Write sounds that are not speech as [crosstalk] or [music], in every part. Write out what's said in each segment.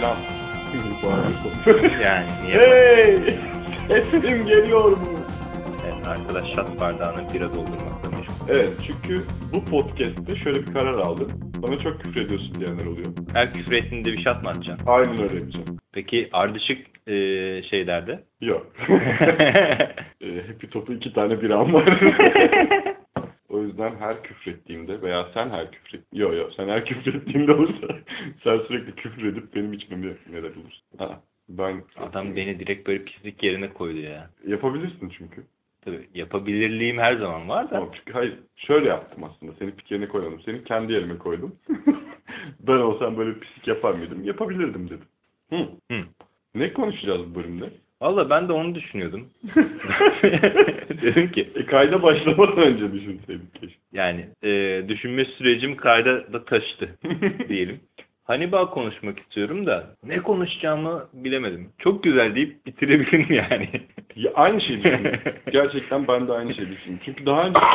selam. [laughs] Yani niye? hey! Sesim geliyor mu? Evet, arkadaş şat bardağını bira doldurmakla meşgul. Evet çünkü bu podcast'te şöyle bir karar aldım. Bana çok küfür ediyorsun diyenler oluyor. Her küfür ettiğinde bir şat mı atacaksın? Aynen öyle yapacağım. Peki ardışık e, şeylerde? Yok. [laughs] [laughs] e, Happy Top'u iki tane biram var. Yüzden her küfrettiğimde veya sen her küfret... Yok yok sen her küfrettiğimde olursa [laughs] sen sürekli küfür edip benim içmemi neden olursun. Ha, ben... Adam beni direkt böyle pislik yerine koydu ya. Yapabilirsin çünkü. Tabii yapabilirliğim her zaman var da. Tamam çünkü hayır şöyle yaptım aslında. Seni pik yerine koymadım. Seni kendi yerime koydum. [laughs] ben olsam böyle pislik yapar mıydım? Yapabilirdim dedim. Hı. Hı. Ne konuşacağız bu bölümde? Valla ben de onu düşünüyordum. [laughs] [laughs] Dedim ki E, kayda başlamadan önce düşünseydik keşke. yani e, düşünme sürecim kayda da taştı [laughs] diyelim. Hannibal konuşmak istiyorum da ne konuşacağımı bilemedim. Çok güzel deyip bitirebilirim [laughs] yani. Ya, aynı şeyi düşündüm. [laughs] Gerçekten ben de aynı şeyi düşündüm. Çünkü daha önceki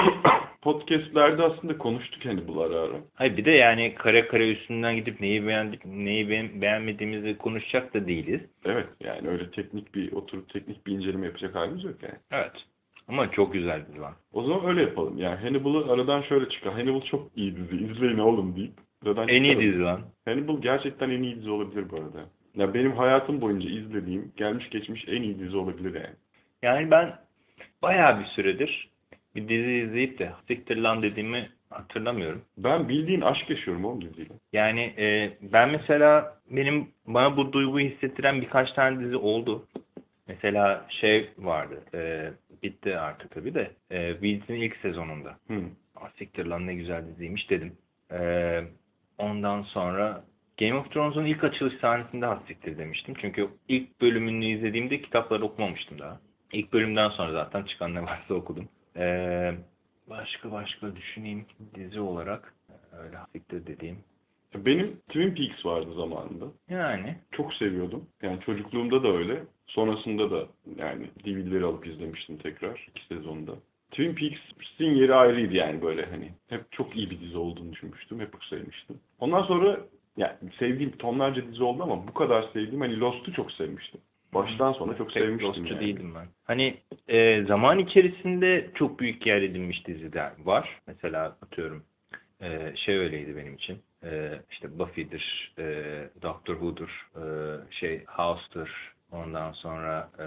podcastlerde aslında konuştuk hani bu ara ara. Hayır bir de yani kare kare üstünden gidip neyi beğendik, neyi beğen- beğenmediğimizi konuşacak da değiliz. Evet yani öyle teknik bir oturup teknik bir inceleme yapacak halimiz yok yani. Evet. Ama çok güzel dizi. O zaman öyle yapalım. Yani Hannibal'ı aradan şöyle çıkar. Hannibal çok iyi dizi. İzleyin oğlum deyip. Aradan En iyi dizi lan. Hannibal gerçekten en iyi dizi olabilir bu arada. Ya benim hayatım boyunca izlediğim, gelmiş geçmiş en iyi dizi olabilir yani. Yani ben bayağı bir süredir bir dizi izleyip de siktir lan dediğimi hatırlamıyorum. Ben bildiğin aşk yaşıyorum oğlum diziyle. Yani e, ben mesela benim bana bu duyguyu hissettiren birkaç tane dizi oldu. Mesela şey vardı. E, bitti artık tabii de. E, Weeds'in ilk sezonunda. "Aa, Siktir lan ne güzel diziymiş dedim. E, ondan sonra Game of Thrones'un ilk açılış sahnesinde hassiktir demiştim. Çünkü ilk bölümünü izlediğimde kitapları okumamıştım daha. İlk bölümden sonra zaten çıkan ne varsa okudum. E, başka başka düşüneyim dizi olarak. Öyle hassiktir dediğim. Benim Twin Peaks vardı zamanında. Yani Çok seviyordum. Yani çocukluğumda da öyle. Sonrasında da yani DVD'leri alıp izlemiştim tekrar iki sezonda. Twin Peaks'in yeri ayrıydı yani böyle hani. Hep çok iyi bir dizi olduğunu düşünmüştüm. Hep sevmiştim. Ondan sonra yani sevdiğim tonlarca dizi oldu ama bu kadar sevdiğim hani Lost'u çok sevmiştim. Baştan sona çok pek sevmiştim dostçu yani. değildim ben. Hani e, zaman içerisinde çok büyük yer edinmiş diziler var. Mesela atıyorum e, şey öyleydi benim için. E, işte Buffy'dir, e, Doctor Who'dur, e, şey House'dur. Ondan sonra e,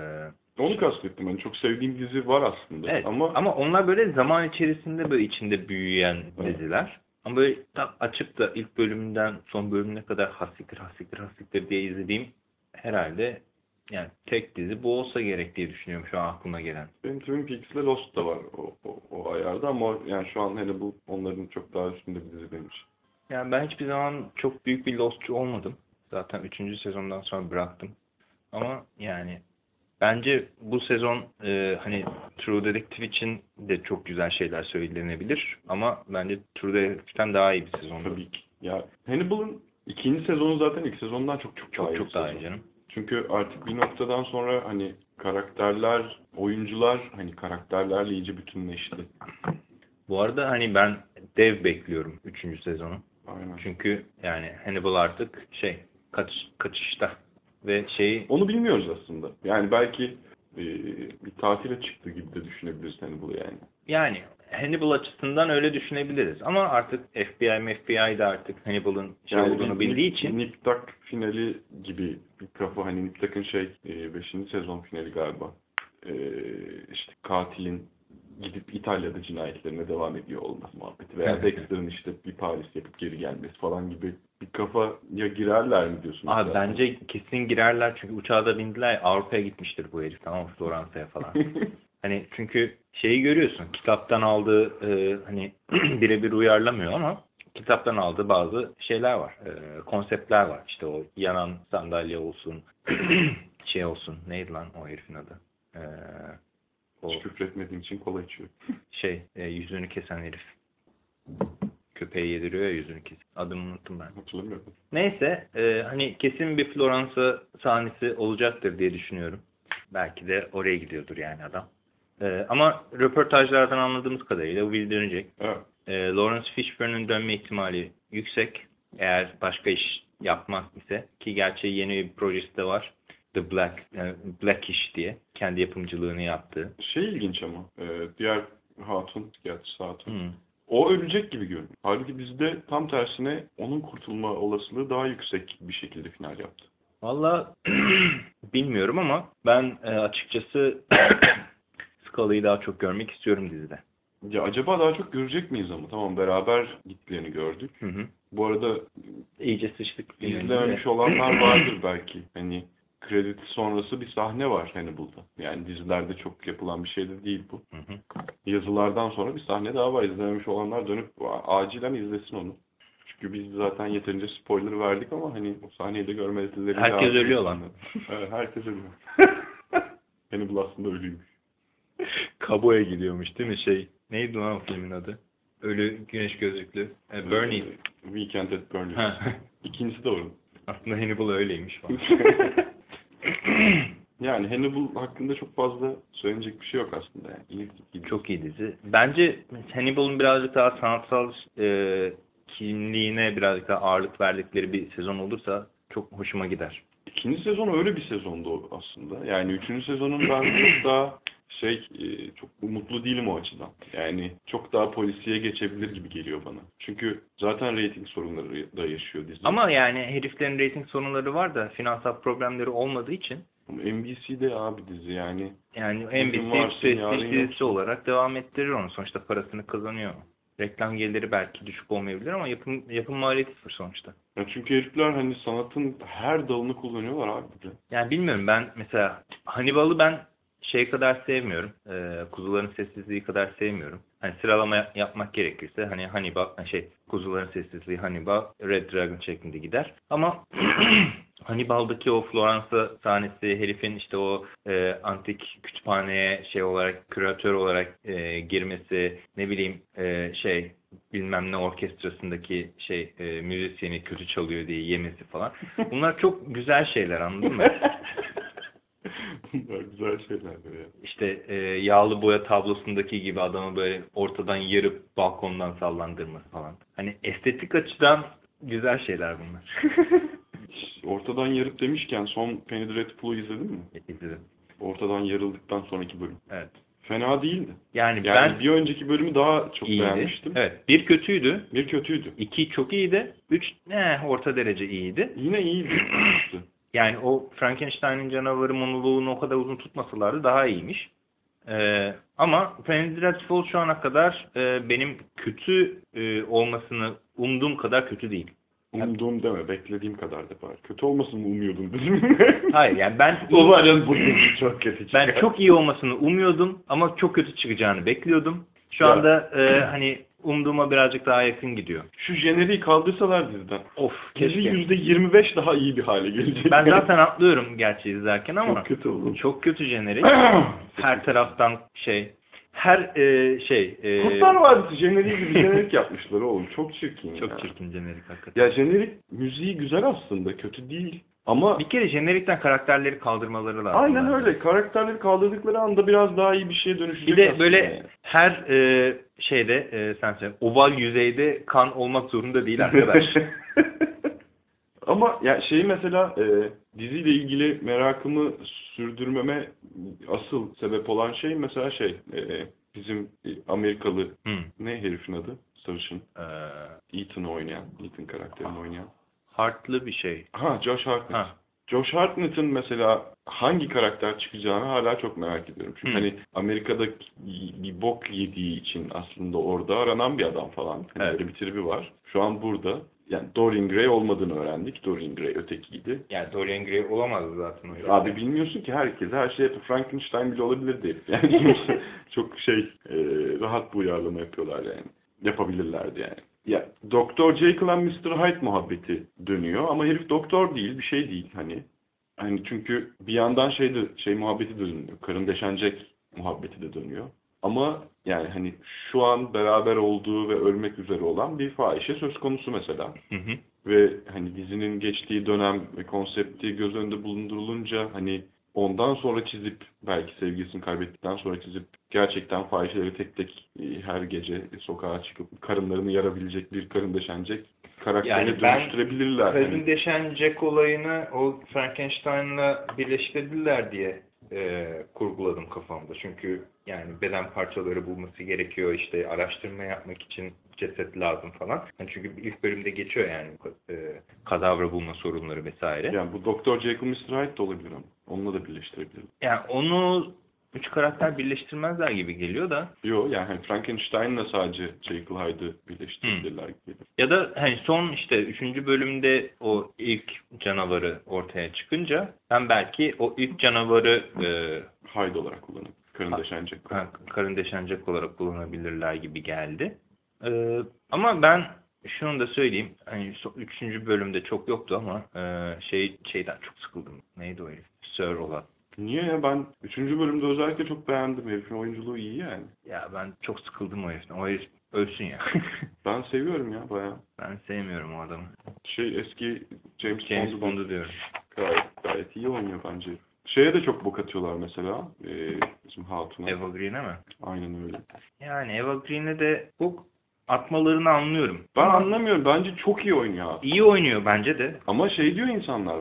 Onu kastettim. Hani çok sevdiğim dizi var aslında. evet Ama ama onlar böyle zaman içerisinde böyle içinde büyüyen Evet. diziler. Ama böyle tam açıp da ilk bölümünden son bölümüne kadar hassiktir hassiktir hassiktir diye izlediğim herhalde yani tek dizi bu olsa gerek diye düşünüyorum şu an aklıma gelen. benim Twin Peaks'le Lost da var o, o, o ayarda ama yani şu an hani bu onların çok daha üstünde bir dizi benim için. Yani ben hiçbir zaman çok büyük bir Lost'cu olmadım. Zaten 3. sezondan sonra bıraktım. Ama yani bence bu sezon e, hani True Detective için de çok güzel şeyler söylenebilir. Ama bence True Detective'den daha iyi bir sezondu. Tabii ki. Ya Hannibal'ın ikinci sezonu zaten ilk sezondan çok çok, Çok iyi çok daha sezon. iyi canım. Çünkü artık bir noktadan sonra hani karakterler, oyuncular hani karakterlerle iyice bütünleşti. Bu arada hani ben dev bekliyorum 3. sezonu. Aynen. Çünkü yani Hannibal artık şey kaç, kaçışta ve şeyi Onu bilmiyoruz aslında. Yani belki e, bir tatile çıktı gibi de düşünebiliriz Hannibal'ı yani. Yani Hannibal açısından öyle düşünebiliriz. Ama artık FBI, FBI de artık Hannibal'ın şey Yani olduğunu bir bildiği için Nip Tuck finali gibi bir kafa hani Nip Tuck'ın şey 5. sezon finali galiba. E, işte katilin gidip İtalya'da cinayetlerine devam ediyor olması muhabbeti veya Evet. Dexter'ın işte bir Paris yapıp geri gelmesi falan gibi bir kafaya girerler mi diyorsun? Abi mesela? bence kesin girerler çünkü uçağa da bindiler Avrupa'ya gitmiştir bu herif tamam mı? Floransa'ya falan. [laughs] hani çünkü şeyi görüyorsun kitaptan aldığı e, hani [clears throat] birebir uyarlamıyor ama kitaptan aldığı bazı şeyler var. e, konseptler var. İşte o yanan sandalye olsun [clears throat] şey olsun neydi lan o herifin adı? E, o Hiç küfretmediğim için kola içiyorum. şey e, yüzünü kesen herif. Köpeği yediriyor ya yüzünü kes. Adını unuttum ben. Hatırlamıyorum. Neyse e, hani kesin bir Floransa sahnesi olacaktır diye düşünüyorum. Belki de oraya gidiyordur yani adam. E, ama röportajlardan anladığımız kadarıyla Will dönecek. Evet. e, Lawrence Fishburne'ın dönme ihtimali yüksek. Eğer başka iş yapmaz ise ki gerçi yeni bir projesi de var. The Black e, Blackish diye kendi yapımcılığını yaptığı. Şey ilginç ama e, diğer hatun, gerçi hatun. Hmm. O ölecek gibi görünüyor. Halbuki bizde tam tersine onun kurtulma olasılığı daha yüksek bir şekilde final yaptı. Valla [clears throat] bilmiyorum ama ben e, açıkçası [clears throat] Scully'yi daha çok görmek istiyorum dizide. Ya acaba daha çok görecek miyiz ama? Tamam beraber gittiğini gördük. Hı hı. Bu arada İyice sıçtık. izlememiş olanlar vardır belki. Hani kredi sonrası bir sahne var Hannibal'da. Yani dizilerde çok yapılan bir şey de değil bu. Hı hı. Yazılardan sonra bir sahne daha var. İzlememiş olanlar dönüp acilen izlesin onu. Çünkü biz zaten yeterince spoiler verdik ama hani o sahneyi de görmelileri Herkes ölüyor lan. Evet, herkes ölüyor. [laughs] Hannibal aslında ölüymüş. Kabo'ya gidiyormuş değil mi şey? Neydi lan o filmin adı? Ölü güneş gözlüklü. E, Bernie. Weekend at Bernie's. Ha. İkincisi de onun. Aslında Hannibal öyleymiş falan. [laughs] [clears throat] Yani Hannibal hakkında çok fazla söylenecek bir şey yok aslında. Yani. İyi, iyi. Çok iyi dizi. Bence Hannibal'ın birazcık daha sanatsal e, kimliğine birazcık daha ağırlık verdikleri bir sezon olursa çok hoşuma gider. İkinci sezon öyle bir sezondu aslında. Yani üçüncü sezonun ben [clears throat] çok daha şey e, çok umutlu değilim o açıdan. Yani çok daha polisiye geçebilir gibi geliyor bana. Çünkü zaten reyting sorunları da yaşıyor dizi. Ama yani heriflerin reyting sorunları var da finansal problemleri olmadığı için NBC'de abi dizi yani. yani NBC prestij dizisi olarak devam ettirir onu. Sonuçta parasını kazanıyor. Reklam geliri belki düşük olmayabilir ama yapım, yapım maliyeti sıfır sonuçta. Ya çünkü herifler hani sanatın her dalını kullanıyorlar abi. Yani bilmiyorum ben mesela Hannibal'ı ben şey kadar sevmiyorum. E, kuzuların sessizliği kadar sevmiyorum. Hani sıralama yap- yapmak gerekirse hani Hannibal şey kuzuların sessizliği Hannibal Red Dragon şeklinde gider. Ama [clears throat] Hannibal'daki o Floransa sahnesi herifin işte o e, antik kütüphaneye şey olarak küratör olarak e, girmesi ne bileyim e, şey bilmem ne orkestrasındaki şey e, müzisyeni kötü çalıyor diye yemesi falan. Bunlar çok güzel şeyler anladın mı? [laughs] [laughs] Bunlar güzel şeylerdir ya. İşte e, yağlı boya tablosundaki gibi adamı böyle ortadan yarıp balkondan sallandırması falan. Hani estetik açıdan güzel şeyler bunlar. [laughs] Ortadan yarıp demişken son Penny Dreadful'u izledin mi? İzledim. Ortadan yarıldıktan sonraki bölüm. Evet. Fena değildi. Yani, Yani ben bir önceki bölümü daha çok iyiydi. beğenmiştim. Evet. Bir kötüydü. Bir kötüydü. iki çok iyiydi. Üç ne orta derece iyiydi. Yine iyiydi. [clears throat] Yani o Frankenstein'in canavarı monoloğunu o kadar uzun tutmasalardı daha iyiymiş. Ee, ama Penny Dreadful şu ana kadar e, benim kötü e, olmasını umduğum kadar kötü değil. Umduğum deme. Beklediğim kadar da var. Kötü olmasın mı umuyordum dedim. [laughs] Hayır yani ben [laughs] o zaman bu dizi çok kötü çıkar. ben çok iyi olmasını umuyordum ama çok kötü çıkacağını bekliyordum. Şu Ya. anda e, hani umduğuma birazcık daha yakın gidiyor. Şu jeneriği kaldırsalar diziden. Of keşke. %25 daha iyi bir hale gelecek. Ben zaten atlıyorum gerçi izlerken ama çok kötü oldu. çok kötü jenerik. [clears throat] Her taraftan şey her e, şey e, Kurtlar Vadisi jeneriği gibi jenerik yapmışlar oğlum. Çok çirkin ya. çok çirkin jenerik hakikaten. Ya jenerik müziği güzel aslında. Kötü değil. Ama Bir kere jenerikten karakterleri kaldırmaları lazım. aynen bence. öyle. Karakterleri kaldırdıkları anda biraz daha iyi bir şeye dönüşecek Bir de böyle yani. her e, şeyde e, sen söyle oval yüzeyde kan olmak zorunda değil arkadaş. [laughs] Ama ya şeyi mesela e, diziyle ilgili merakımı sürdürmeme asıl sebep olan şey mesela şey e, bizim Amerikalı Hı. ne herifin adı? Sarışın. Ee, Ethan'ı oynayan. Ethan karakterini oynayan. Hartlı bir şey. Ha Josh Hartnett. Ha. Josh Hartnett'ın mesela hangi karakter çıkacağını hala çok merak ediyorum. Çünkü Hı. hani Amerika'da bir bok yediği için aslında orada aranan bir adam falan. Hani Evet. Böyle bir tribi var. Şu an burada. Yani Dorian Gray olmadığını öğrendik. Dorian Gray ötekiydi. Yani Dorian Gray olamazdı zaten o Abi bilmiyorsun ki herkes her şey yapıyor. Frankenstein bile olabilir değil. Yani [laughs] [laughs] çok şey e, rahat bu uyarlama yapıyorlar yani. Yapabilirlerdi yani. Ya Doktor Jekyll and Mr. Hyde muhabbeti dönüyor ama herif doktor değil, bir şey değil hani. Hani çünkü bir yandan şey de şey muhabbeti de dönüyor. Karın deşenecek muhabbeti de dönüyor. Ama yani hani şu an beraber olduğu ve ölmek üzere olan bir fahişe söz konusu mesela. Hı hı. Ve hani dizinin geçtiği dönem ve konsepti göz önünde bulundurulunca hani ondan sonra çizip belki sevgilisini kaybettikten sonra çizip gerçekten fahişeleri tek tek e, her gece sokağa çıkıp karınlarını yarabilecek bir karın deşenecek karakterine Yani dönüştürebilirler. Kadın Hani deşen Jack olayını o Frankenstein'la birleştirdiler diye e, kurguladım kafamda. Çünkü yani beden parçaları bulması gerekiyor işte araştırma yapmak için ceset lazım falan. Yani çünkü ilk bölümde geçiyor yani e, kadavra bulma sorunları vesaire. yani bu Doktor Jekyll Mr. Hyde de olabilir ama. Onunla da birleştirebiliriz. Yani onu üç karakter birleştirmezler gibi geliyor da Yok yani hani Frankenstein'la sadece Jekyll Hyde'ı birleştirebilirler gibi. ya da hani son işte üçüncü bölümde o ilk canavarı ortaya çıkınca ben belki o ilk canavarı e, Hyde olarak kullanıp karın Ha. deşen Jekyll. Ha, karın deşenecek olarak kullanabilirler gibi geldi. Ee, ama ben şunu da söyleyeyim. Hani üçüncü bölümde çok yoktu ama e, şey şeyden çok sıkıldım. Neydi o herif? Sir olan. Niye ya ben 3. bölümde özellikle çok beğendim. Herifin oyunculuğu iyi yani. Ya ben çok sıkıldım o heriften. O herif ölsün ya. [laughs] Ben seviyorum ya bayağı. ben sevmiyorum o adamı. Şey eski James, James Bond'u diyorum. gayet, gayet iyi oynuyor bence. Şeye de çok bok atıyorlar mesela. Ee, bizim Hatun'a. Eva Green'e mi? Aynen öyle. Yani Eva Green'e de bu atmalarını anlıyorum. Ben Ama anlamıyorum. Bence çok iyi oynuyor iyi oynuyor bence de. Ama şey diyor insanlar.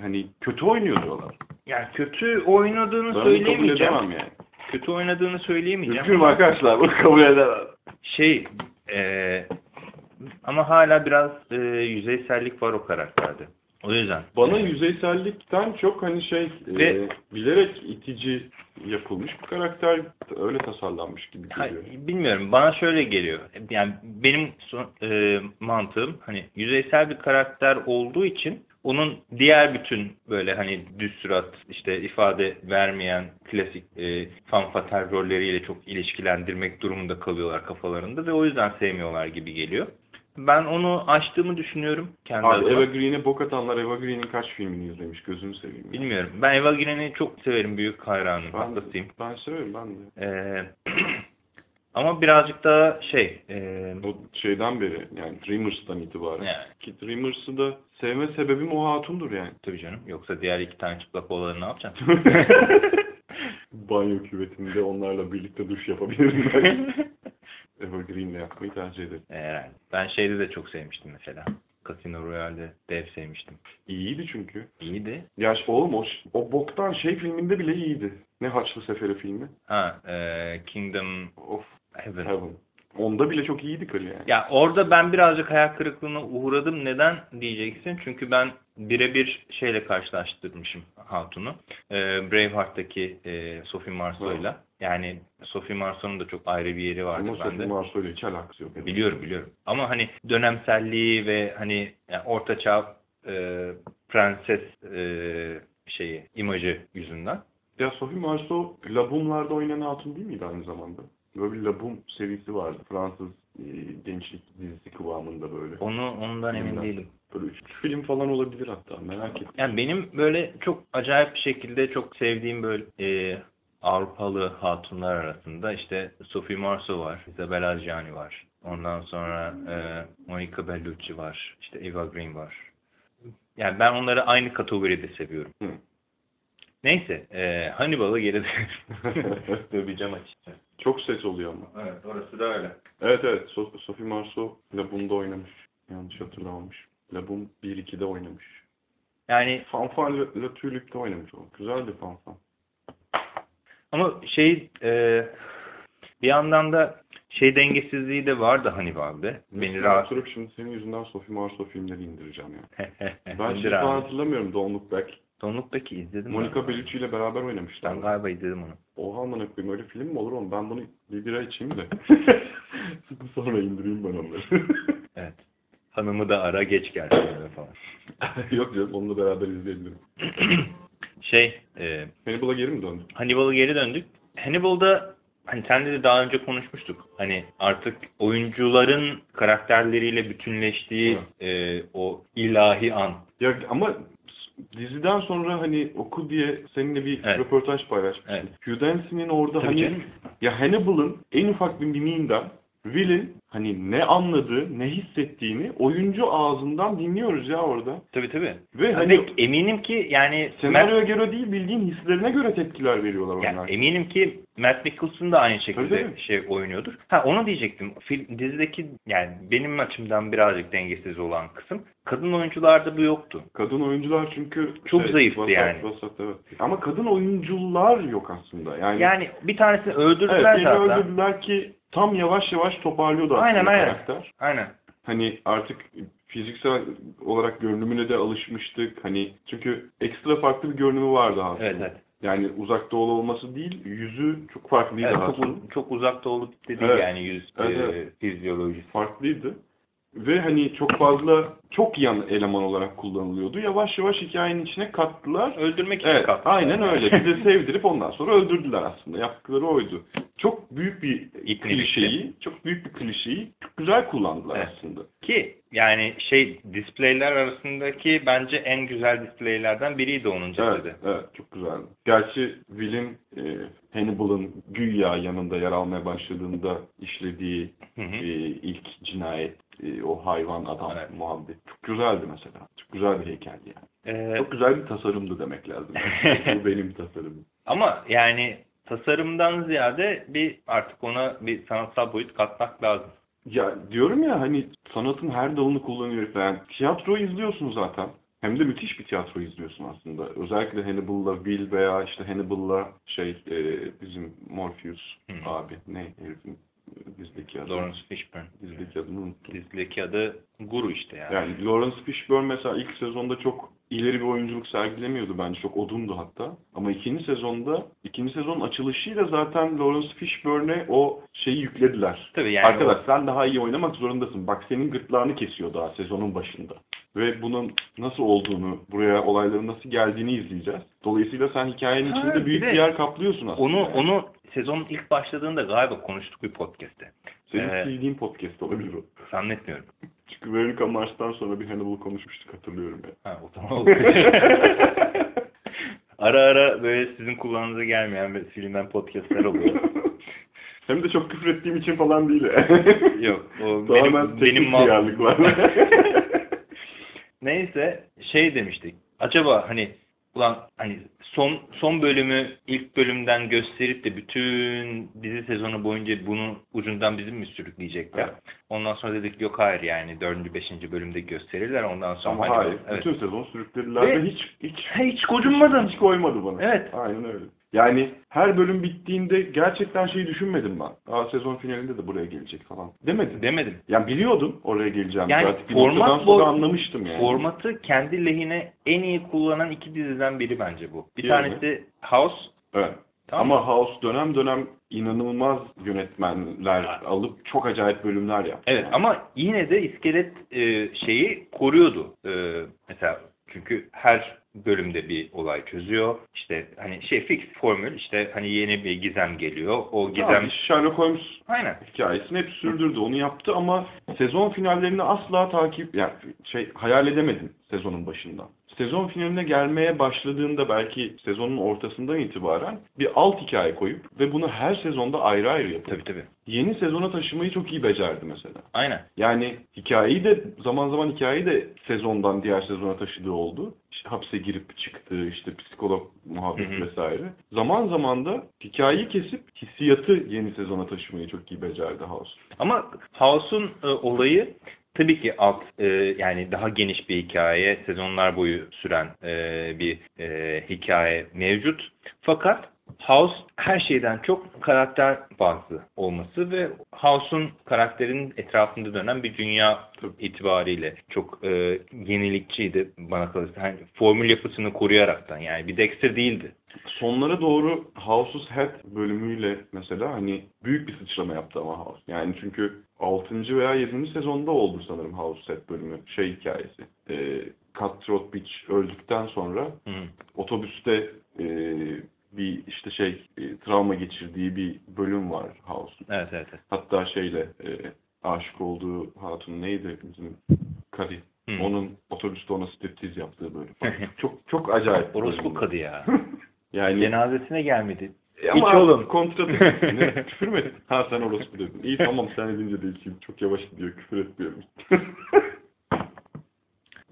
Hani kötü oynuyor diyorlar. Yani kötü oynadığını Ben kabul söyleyemeyeceğim. edemem yani. Kötü oynadığını söyleyemeyeceğim. Üzgünüm arkadaşlar. Bunu kabul edemem. Şey e, ama hala biraz e, yüzeysellik var o karakterde. O yüzden. Bana e, yüzeysellikten çok hani şey e, Ve- bilerek itici yapılmış bir karakter öyle tasarlanmış gibi ha- geliyor. bilmiyorum bana şöyle geliyor. Yani benim son- e, mantığım hani yüzeysel bir karakter olduğu için onun diğer bütün böyle hani düz surat işte ifade vermeyen klasik e, fanfatal rolleriyle çok ilişkilendirmek durumunda kalıyorlar kafalarında ve o yüzden sevmiyorlar gibi geliyor. Ben onu açtığımı düşünüyorum kendi Abi adıma. Eva Green'e bok atanlar Eva Green'in kaç filmini izlemiş gözünü seveyim. ya. Bilmiyorum. Ben Eva Green'i çok severim. Büyük hayranım. Ben, Hastasıyım. ben severim ben de. Ee, [clears throat] ama birazcık daha şey e, O şeyden beri yani Dreamers'tan itibaren. yani Ki Dreamers'ı da sevme sebebim o hatundur yani. tabii canım. Yoksa diğer iki tane çıplak oğlanı ne yapacaksın? [laughs] Banyo küvetinde onlarla birlikte duş yapabilirim ben. [laughs] Eva Green'le yapmayı tercih ederim. Herhalde. Ben şeyde de çok sevmiştim mesela. Casino Royale'de dev sevmiştim. İyiydi çünkü. İyiydi. Ya oğlum o, o boktan şey filminde bile iyiydi. Ne Haçlı Seferi filmi? Ha, e, Kingdom Of Heaven. Heaven. Onda bile çok iyiydi karı yani. Ya orada ben birazcık hayal kırıklığına uğradım. Neden diyeceksin? Çünkü ben birebir şeyle karşılaştırmışım Hatun'u. Ee, Braveheart'taki e, Sophie Marceau'yla. Yani Sophie Marceau'nun da çok ayrı bir yeri vardı Ama Sophie bende. Marceau'yla hiç alakası yok. Biliyorum biliyorum. Ama hani dönemselliği ve hani yani ortaçağ e, prenses e, şeyi imajı yüzünden. Ya Sophie Marceau Labum'larda oynayan hatun değil miydi aynı zamanda? Böyle bir Labum serisi vardı. Fransız e, gençlik dizisi kıvamında böyle. Onu ondan emin Ondan. değilim. Böyle üç film falan olabilir hatta merak ettim. Yani benim böyle çok acayip bir şekilde çok sevdiğim böyle e, Avrupalı hatunlar arasında işte Sophie Marceau var, Isabella Adjani var. Ondan sonra e, Monica Bellucci var, işte Eva Green var. Yani ben onları aynı kategoride seviyorum. Hı. Neyse, e, Hannibal'ı geri [laughs] cam açacağım. Çok ses oluyor ama. Evet, orası da öyle. Evet evet So- Sophie Marceau Labum'da oynamış. Yanlış hatırlamamış. Labum 1-2'de oynamış. Yani Fanfan La Tulipe'de oynamış o. Güzeldi Fanfan. Ama şey e, bir yandan da şey dengesizliği de vardı Hannibal'de. Beni Ben rahatsız Oturup şimdi senin yüzünden Sophie Marceau filmleri indireceğim ya. [laughs] Ben Ben şey hatırlamıyorum Don't Look Back. Donluktaki izledim Monica. Bellucci ile beraber oynamışlar. Ben galiba izledim onu. Oha amına koyayım öyle film mi olur oğlum? Ben bunu bir bira içeyim de. [laughs] [laughs] Sonra indireyim ben onları. Evet. Hanımı da ara geç geldi falan. Yok canım onunla beraber izleyebilirim. Şey, e, Hannibal'a geri mi döndük? Hannibal'a geri döndük. Hannibal'da hani sen de daha önce konuşmuştuk. Hani artık oyuncuların karakterleriyle bütünleştiği e, o ilahi an. Ya ama diziden sonra hani oku diye seninle bir Evet. röportaj paylaşmıştım. Evet. Hugh Dancy'nin orada Tabii hani canım. ya Hannibal'ın en ufak bir mimiğinden Will'in hani ne anladığı, ne hissettiğini oyuncu ağzından dinliyoruz ya orada. Tabii tabii. Ve Hani hani eminim ki yani senaryoya göre değil bildiğin hislerine göre tepkiler veriyorlar Yani onlar. eminim ki Matt Nicholson da aynı şekilde Tabii, şey oynuyordur. Ha onu diyecektim. Film, dizideki yani benim açımdan birazcık dengesiz olan kısım kadın oyuncularda bu yoktu. Kadın oyuncular çünkü Çok zayıftı vasat, yani. Vasat, evet. Ama kadın oyuncular yok aslında. Yani, Yani bir tanesini evet, öldürdüler birini zaten. öldürdüler ki tam yavaş yavaş toparlıyordu aslında Aynen, aynen. karakter. Aynen. Hani artık fiziksel olarak görünümüne de alışmıştık. Hani çünkü ekstra farklı bir görünümü vardı aslında. Evet evet. Yani uzak doğulu olması değil, yüzü çok farklıydı Evet, çok, aslında. uz- çok uzakta olduk dedi Evet. yani yüz Evet, e, evet. fizyolojisi. farklıydı. Ve hani çok fazla çok yan eleman olarak kullanılıyordu. Yavaş yavaş hikayenin içine kattılar. Öldürmek için Evet, katmışlar. aynen öyle. [laughs] De sevdirip ondan sonra öldürdüler aslında. Yaptıkları oydu. Çok büyük bir İpnelikti. klişeyi, çok büyük bir klişeyi çok güzel kullandılar Evet. aslında. Ki yani şey displayler arasındaki bence en güzel displaylerden biriydi onun Evet, cesedi. evet, çok güzeldi. Gerçi Will'in e, Hannibal'ın güya yanında yer almaya başladığında işlediği Hı hı. e, ilk cinayet, e, o hayvan adam Evet. muhabbet çok güzeldi mesela. Çok güzel bir heykeldi yani. Ee, Çok güzel bir tasarımdı demek lazım. [laughs] Bu benim tasarımım. Ama yani tasarımdan ziyade bir artık ona bir sanatsal boyut katmak lazım. Ya diyorum ya hani sanatın her dalını kullanıyor. Yani tiyatro izliyorsun zaten. Hem de müthiş bir tiyatro izliyorsun aslında. Özellikle Hannibal'la Will veya işte Hannibal'la şey e, bizim Morpheus Hı. abi ne herifin dizdeki adı. Lawrence Fishburne. Dizdeki adını unuttum. Dizideki adı Guru işte yani. Yani Lawrence Fishburne mesela ilk sezonda çok ileri bir oyunculuk sergilemiyordu bence. Çok odundu hatta. Ama ikinci sezonda, ikinci sezonun açılışıyla zaten Lawrence Fishburne'e o şeyi yüklediler. Tabii yani Arkadaş sen daha iyi oynamak zorundasın. Bak senin gırtlağını kesiyor daha sezonun başında. Ve bunun nasıl olduğunu, buraya olayların nasıl geldiğini izleyeceğiz. Dolayısıyla sen hikayenin Ha, içinde büyük bir yer kaplıyorsun aslında. onu onu sezonun ilk başladığında galiba konuştuk bir podcast'te. Senin Ee, sildiğin podcast olabilir o. Zannetmiyorum. Çünkü Veronica Mars'tan sonra bir Hannibal konuşmuştuk hatırlıyorum ya. Ha, o zaman [laughs] ara ara böyle sizin kulağınıza gelmeyen ve silinen podcastler oluyor. [laughs] Hem de çok küfür ettiğim için falan değil. [laughs] Yok. O Tamamen benim, benim mal... Neyse şey demiştik. Acaba hani ulan hani son son bölümü ilk bölümden gösterip de bütün dizi sezonu boyunca bunu ucundan bizim mi sürükleyecekler? Evet. Ondan sonra dedik yok hayır yani 4. 5. bölümde gösterirler ondan sonra Ama hani- hayır. Evet. Bütün sezon sürüklediler Ve- ve hiç hiç Hiç gocunmadım. hiç koymadı bana. Evet. Aynen öyle. Yani her bölüm bittiğinde gerçekten şeyi düşünmedim ben. Aa sezon finalinde de buraya gelecek falan. Demedim. Demedim. Yani biliyordum oraya geleceğimi. Yani Artık bir format sonra bu- anlamıştım yani. Formatı kendi lehine en iyi kullanan iki diziden biri bence bu. Bir Yani. tanesi House. Evet. Tamam. Ama House dönem dönem inanılmaz yönetmenler alıp çok acayip bölümler yaptı. Evet Yani. ama yine de iskelet e, şeyi koruyordu. E, mesela çünkü her bölümde bir olay çözüyor. İşte hani şey fix formül işte hani yeni bir gizem geliyor. O gizem Tamam, Sherlock Holmes aynen. hikayesini hep sürdürdü. Onu yaptı ama sezon finallerini asla takip yani şey hayal edemedim sezonun başında. Sezon finaline gelmeye başladığında belki sezonun ortasından itibaren bir alt hikaye koyup ve bunu her sezonda ayrı ayrı yapıp Tabii tabii. yeni sezona taşımayı çok iyi becerdi mesela. Aynen. Yani hikayeyi de zaman zaman hikayeyi de sezondan diğer sezona taşıdığı oldu. İşte hapse girip çıktığı işte psikolog muhabbet Hı hı. vesaire. Zaman zaman da hikayeyi kesip hissiyatı yeni sezona taşımayı çok iyi becerdi House. Ama House'un e, olayı tabii ki alt e, yani daha geniş bir hikaye, sezonlar boyu süren e, bir e, hikaye mevcut. Fakat House her şeyden çok karakter bazlı olması ve House'un karakterinin etrafında dönen bir dünya itibariyle çok e, yenilikçiydi bana kalırsa. Yani formül yapısını koruyaraktan yani bir Dexter değildi. Sonlara doğru House's Head bölümüyle mesela hani büyük bir sıçrama yaptı ama House. Yani çünkü 6. veya 7. sezonda oldu sanırım House's Head bölümü. Şey hikayesi. E, Cutthroat Beach öldükten sonra Hı. otobüste e, bir işte şey e, travma geçirdiği bir bölüm var House'un. Evet evet. evet. Hatta şeyle e, aşık olduğu hatun neydi bizim Kadi. Hı. Onun otobüste ona striptiz yaptığı bölüm. [laughs] çok çok acayip. Orospu kadı ya. [laughs] Yani Cenazesine gelmedi. E İç oğlum. kontratı [laughs] küfür mü ettin? Ha sen orospu dedin. İyi tamam sen edince değişeyim. Çok yavaş gidiyor küfür etmiyorum.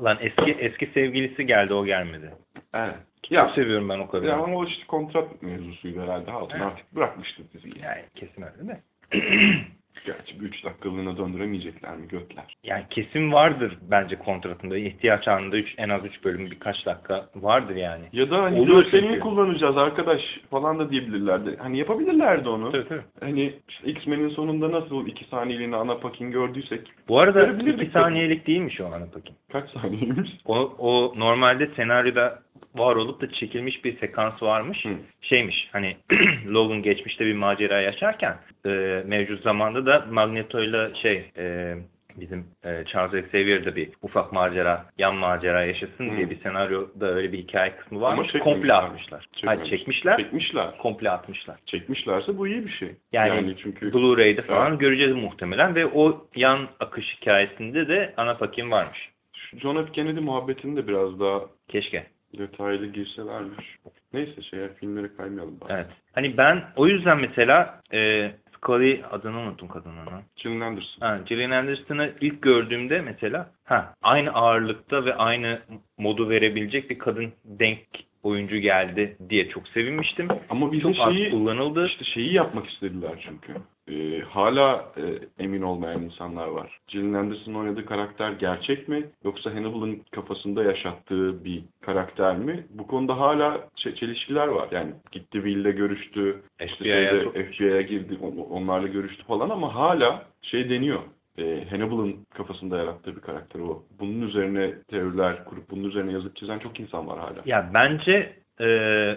Lan eski eski sevgilisi geldi o gelmedi. evet. Çok Ya, seviyorum ben o kadını. ya ama o işte kontrat mevzusuydu herhalde. Hatun artık bırakmıştı diziyi. Yani kesin öyle de. [clears throat] Gerçi bir üç dakikalığına döndüremeyecekler mi götler? Yani kesin vardır bence kontratında. İhtiyaç anında üç, en az 3 bölüm birkaç dakika vardır yani. Ya da hani Oluyor çünkü. kullanacağız arkadaş falan da diyebilirlerdi. Hani yapabilirlerdi onu. Tabii tabii. Hani işte X-Men'in sonunda nasıl iki saniyeliğine ana pakin gördüysek Bu arada Görebilirdik 2 saniyelik değilmiş o Anapakin. kaç saniyeymiş? O, o normalde senaryoda var olup da çekilmiş bir sekans varmış. Hı. Şeymiş hani [clears throat] Logan geçmişte bir macera yaşarken e, mevcut zamanda da Magneto ile şey e, bizim e, Charles Xavier de bir ufak macera, yan macera yaşasın Hı. diye bir senaryoda öyle bir hikaye kısmı Ama varmış. çekmemişler. Komple atmışlar. Hayır çekmişler, Çekmişler. komple atmışlar. Çekmişlerse bu iyi bir şey. Yani, çünkü Blu-ray'de falan göreceğiz muhtemelen ve o yan akış hikayesinde de Anapakin varmış. şu John F. Kennedy muhabbetini de biraz daha Keşke. Detaylı girselermiş. Neyse şeye filmlere kaymayalım bari. Evet. Hani ben o yüzden mesela e, Scully adını unuttum kadının. Gillian Anderson. Ha, Gillian Anderson'ı ilk gördüğümde mesela ha aynı ağırlıkta ve aynı modu verebilecek bir kadın denk oyuncu geldi diye çok sevinmiştim. Ama bize Çok az şeyi kullanıldı. işte şeyi yapmak istediler çünkü. Ee, hala e, emin olmayan insanlar var. Gillian Anderson'ın oynadığı karakter gerçek mi? Yoksa Hannibal'ın kafasında yaşattığı bir karakter mi? Bu konuda hala çe- çelişkiler var. Yani gitti Will'le görüştü, işte FBI'ye şeyde çok- FBI'ye girdi, on- onlarla görüştü falan ama hala şey deniyor. E, Hannibal'ın kafasında yarattığı bir karakter o. Bunun üzerine teoriler kurup bunun üzerine yazıp çizen çok insan var hala. Ya bence e,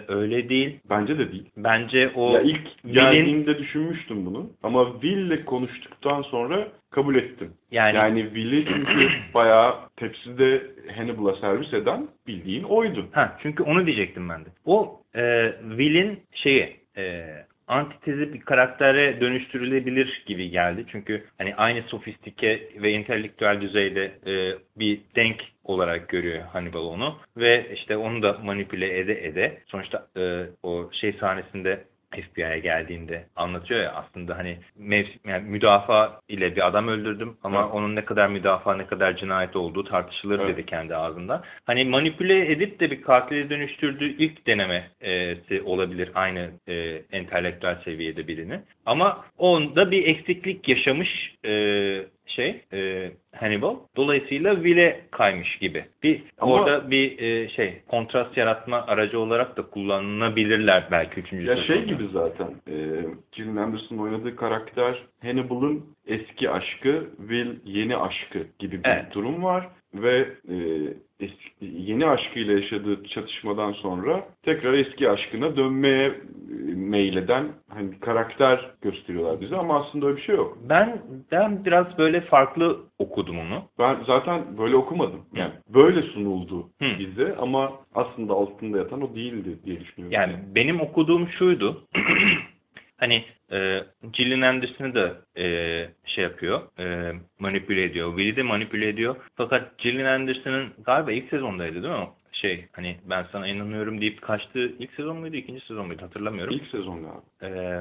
öyle değil. Bence de değil. Bence o ya ilk geldiğimde düşünmüştüm bunu. Ama Will'le konuştuktan sonra kabul ettim. yani, Yani, Will'i çünkü [clears throat] bayağı tepside Hannibal'a servis eden bildiğin oydu. ha çünkü onu diyecektim ben de. O e, Will'in şeyi e, antitezi bir karaktere dönüştürülebilir gibi geldi. Çünkü hani aynı sofistike ve entelektüel düzeyde e, bir denk olarak görüyor Hannibal onu ve işte onu da manipüle ede ede sonuçta e, o şey sahnesinde FBI'ye geldiğinde anlatıyor ya aslında hani mevsim, yani müdafaa ile bir adam öldürdüm ama Evet. onun ne kadar müdafaa ne kadar cinayet olduğu tartışılır Evet. dedi kendi ağzından. Hani manipüle edip de bir katile dönüştürdüğü ilk denemesi olabilir aynı e, entelektüel seviyede birini. Ama onda bir eksiklik yaşamış e, şey e, Hannibal. Dolayısıyla Will'e kaymış gibi. Bir Ama- orada bir e, şey kontrast yaratma aracı olarak da kullanılabilirler belki üçüncü Ya şey gibi zaten. E, Gillian Anderson'ın oynadığı karakter Hannibal'ın eski aşkı, Will yeni aşkı gibi bir Evet. durum var. Ve e, yeni aşkıyla yaşadığı çatışmadan sonra tekrar eski aşkına dönmeye e, meyleden hani karakter gösteriyorlar bize ama aslında öyle bir şey yok. Ben ben biraz böyle farklı okudum onu. Ben zaten böyle okumadım. Yani böyle sunuldu Hı. bize ama aslında altında yatan o değildi diye düşünüyorum. Yani benim okuduğum şuydu. [clears throat] hani e, Gillian Anderson'ı da e, şey yapıyor, e, manipüle ediyor. Will'i de manipüle ediyor. Fakat Gillian Anderson'ın galiba ilk sezondaydı değil mi? Şey hani ben sana inanıyorum deyip kaçtığı ilk sezon muydu, ikinci sezon muydu hatırlamıyorum. İlk sezon galiba. Ee,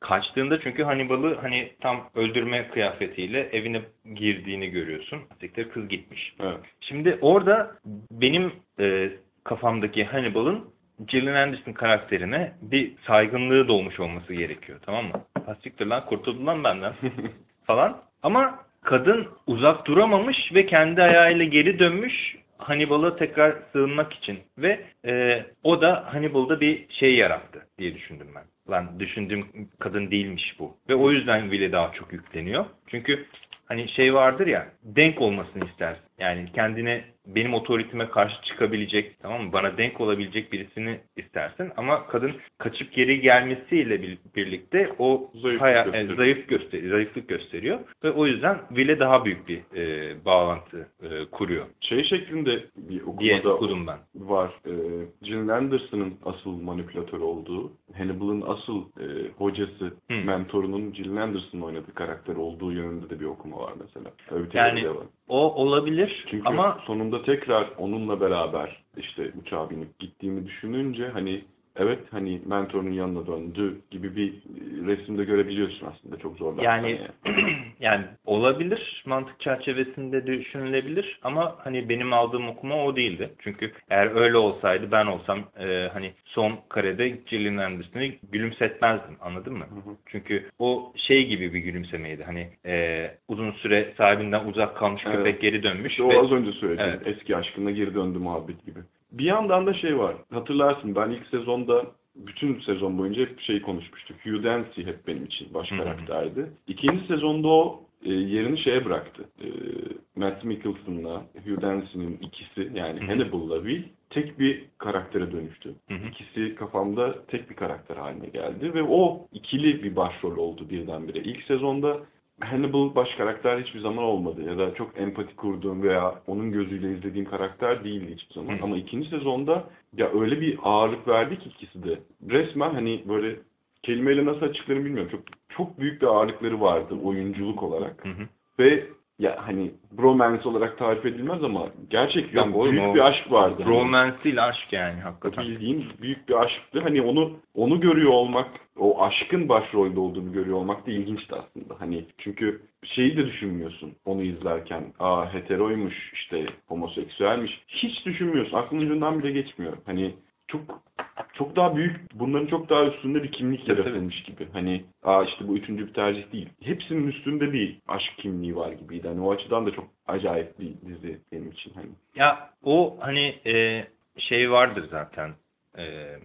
kaçtığında çünkü Hannibal'ı hani tam öldürme kıyafetiyle evine girdiğini görüyorsun. Siktir kız gitmiş. Evet. Şimdi orada benim e, kafamdaki Hannibal'ın Gillian Anderson karakterine bir saygınlığı dolmuş olması gerekiyor. Tamam mı? Ha siktir lan kurtuldun lan benden [laughs] falan. Ama kadın uzak duramamış ve kendi ayağıyla geri dönmüş Hannibal'a tekrar sığınmak için. Ve e, o da Hannibal'da bir şey yarattı diye düşündüm ben. Lan düşündüğüm kadın değilmiş bu. Ve o yüzden Will'e daha çok yükleniyor. Çünkü hani şey vardır ya denk olmasını istersin. Yani kendine benim otoriteme karşı çıkabilecek tamam mı? Bana denk olabilecek birisini istersin. Ama kadın kaçıp geri gelmesiyle bir- birlikte o Zayıflık haya- e, gösteriyor. zayıf gösteriyor, zayıflık gösteriyor ve o yüzden Will'e daha büyük bir e, bağlantı e, kuruyor Şey şeklinde bir okumada ben. var. Ee, Gillian Anderson'ın asıl manipülatör olduğu, Hannibal'ın asıl e, hocası, Hı. mentorunun Gillian Anderson'ın oynadığı karakter olduğu yönünde de bir okuma var mesela. Öyle bir Yani var. o olabilir Çünkü ama sonunda tekrar onunla beraber işte uçağa binip gittiğimi düşününce hani evet hani mentorunun yanına döndü gibi bir e, resimde görebiliyorsun aslında çok zorlansan Yani [clears throat] yani olabilir mantık çerçevesinde düşünülebilir ama hani benim aldığım okuma o değildi. Çünkü eğer öyle olsaydı ben olsam e, hani son karede Gillian Anderson'ı gülümsetmezdim anladın mı? Hı hı. Çünkü o şey gibi bir gülümsemeydi. Hani e, uzun süre sahibinden uzak kalmış Evet. köpek geri dönmüş o ve az önce söylediğim Evet. eski aşkına geri döndü muhabbet gibi. Bir yandan da şey var. Hatırlarsın ben ilk sezonda bütün sezon boyunca hep şey konuşmuştuk. Hugh Dancy hep benim için baş karakterdi. İkinci sezonda o e, yerini şeye bıraktı. E, Matt Mikkelsen'la Hugh Dancy'nin ikisi yani. Hannibal'la Will tek bir karaktere dönüştü. Hı hı. İkisi kafamda tek bir karakter haline geldi ve o ikili bir başrol oldu birdenbire. İlk sezonda Hannibal baş karakter hiçbir zaman olmadı ya da çok empati kurduğum veya onun gözüyle izlediğim karakter değildi hiçbir zaman. Hı. Ama ikinci sezonda ya öyle bir ağırlık verdi ki ikisi de. Resmen hani böyle kelimeyle nasıl açıklarım bilmiyorum. Çok çok büyük bir ağırlıkları vardı oyunculuk olarak. Hı hı. Ve ya hani bromance olarak tarif edilmez ama gerçekten Yok oğlum, büyük o bir aşk vardı. Hani Romance değil aşk yani hakikaten. bildiğin büyük bir aşktı. Hani onu onu görüyor olmak, o aşkın başrolde olduğunu görüyor olmak da ilginçti aslında. Hani çünkü şeyi de düşünmüyorsun onu izlerken. Aa heteroymuş, işte homoseksüelmiş. Hiç düşünmüyorsun. Aklın ucundan bile geçmiyor. Hani çok çok daha büyük, bunların çok daha üstünde bir kimlik yaratılmış gibi. Hani aa işte bu üçüncü bir tercih değil. Hepsinin üstünde bir aşk kimliği var gibiydi. Hani o açıdan da çok acayip bir dizi benim için. Hani Ya o hani e, şey vardır zaten. E,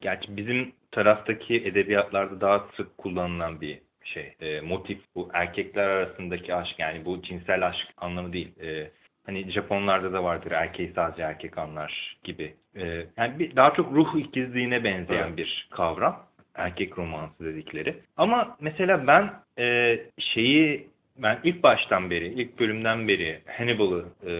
gerçi bizim taraftaki edebiyatlarda daha sık kullanılan bir şey. E, motif bu erkekler arasındaki aşk yani bu cinsel aşk anlamı değil. E, hani Japonlarda da vardır erkeği sadece erkek anlar gibi. E, yani bir, daha çok ruh ikizliğine benzeyen Evet. bir kavram. Erkek romansı dedikleri. Ama mesela ben e, şeyi ben ilk baştan beri, ilk bölümden beri Hannibal'ı e,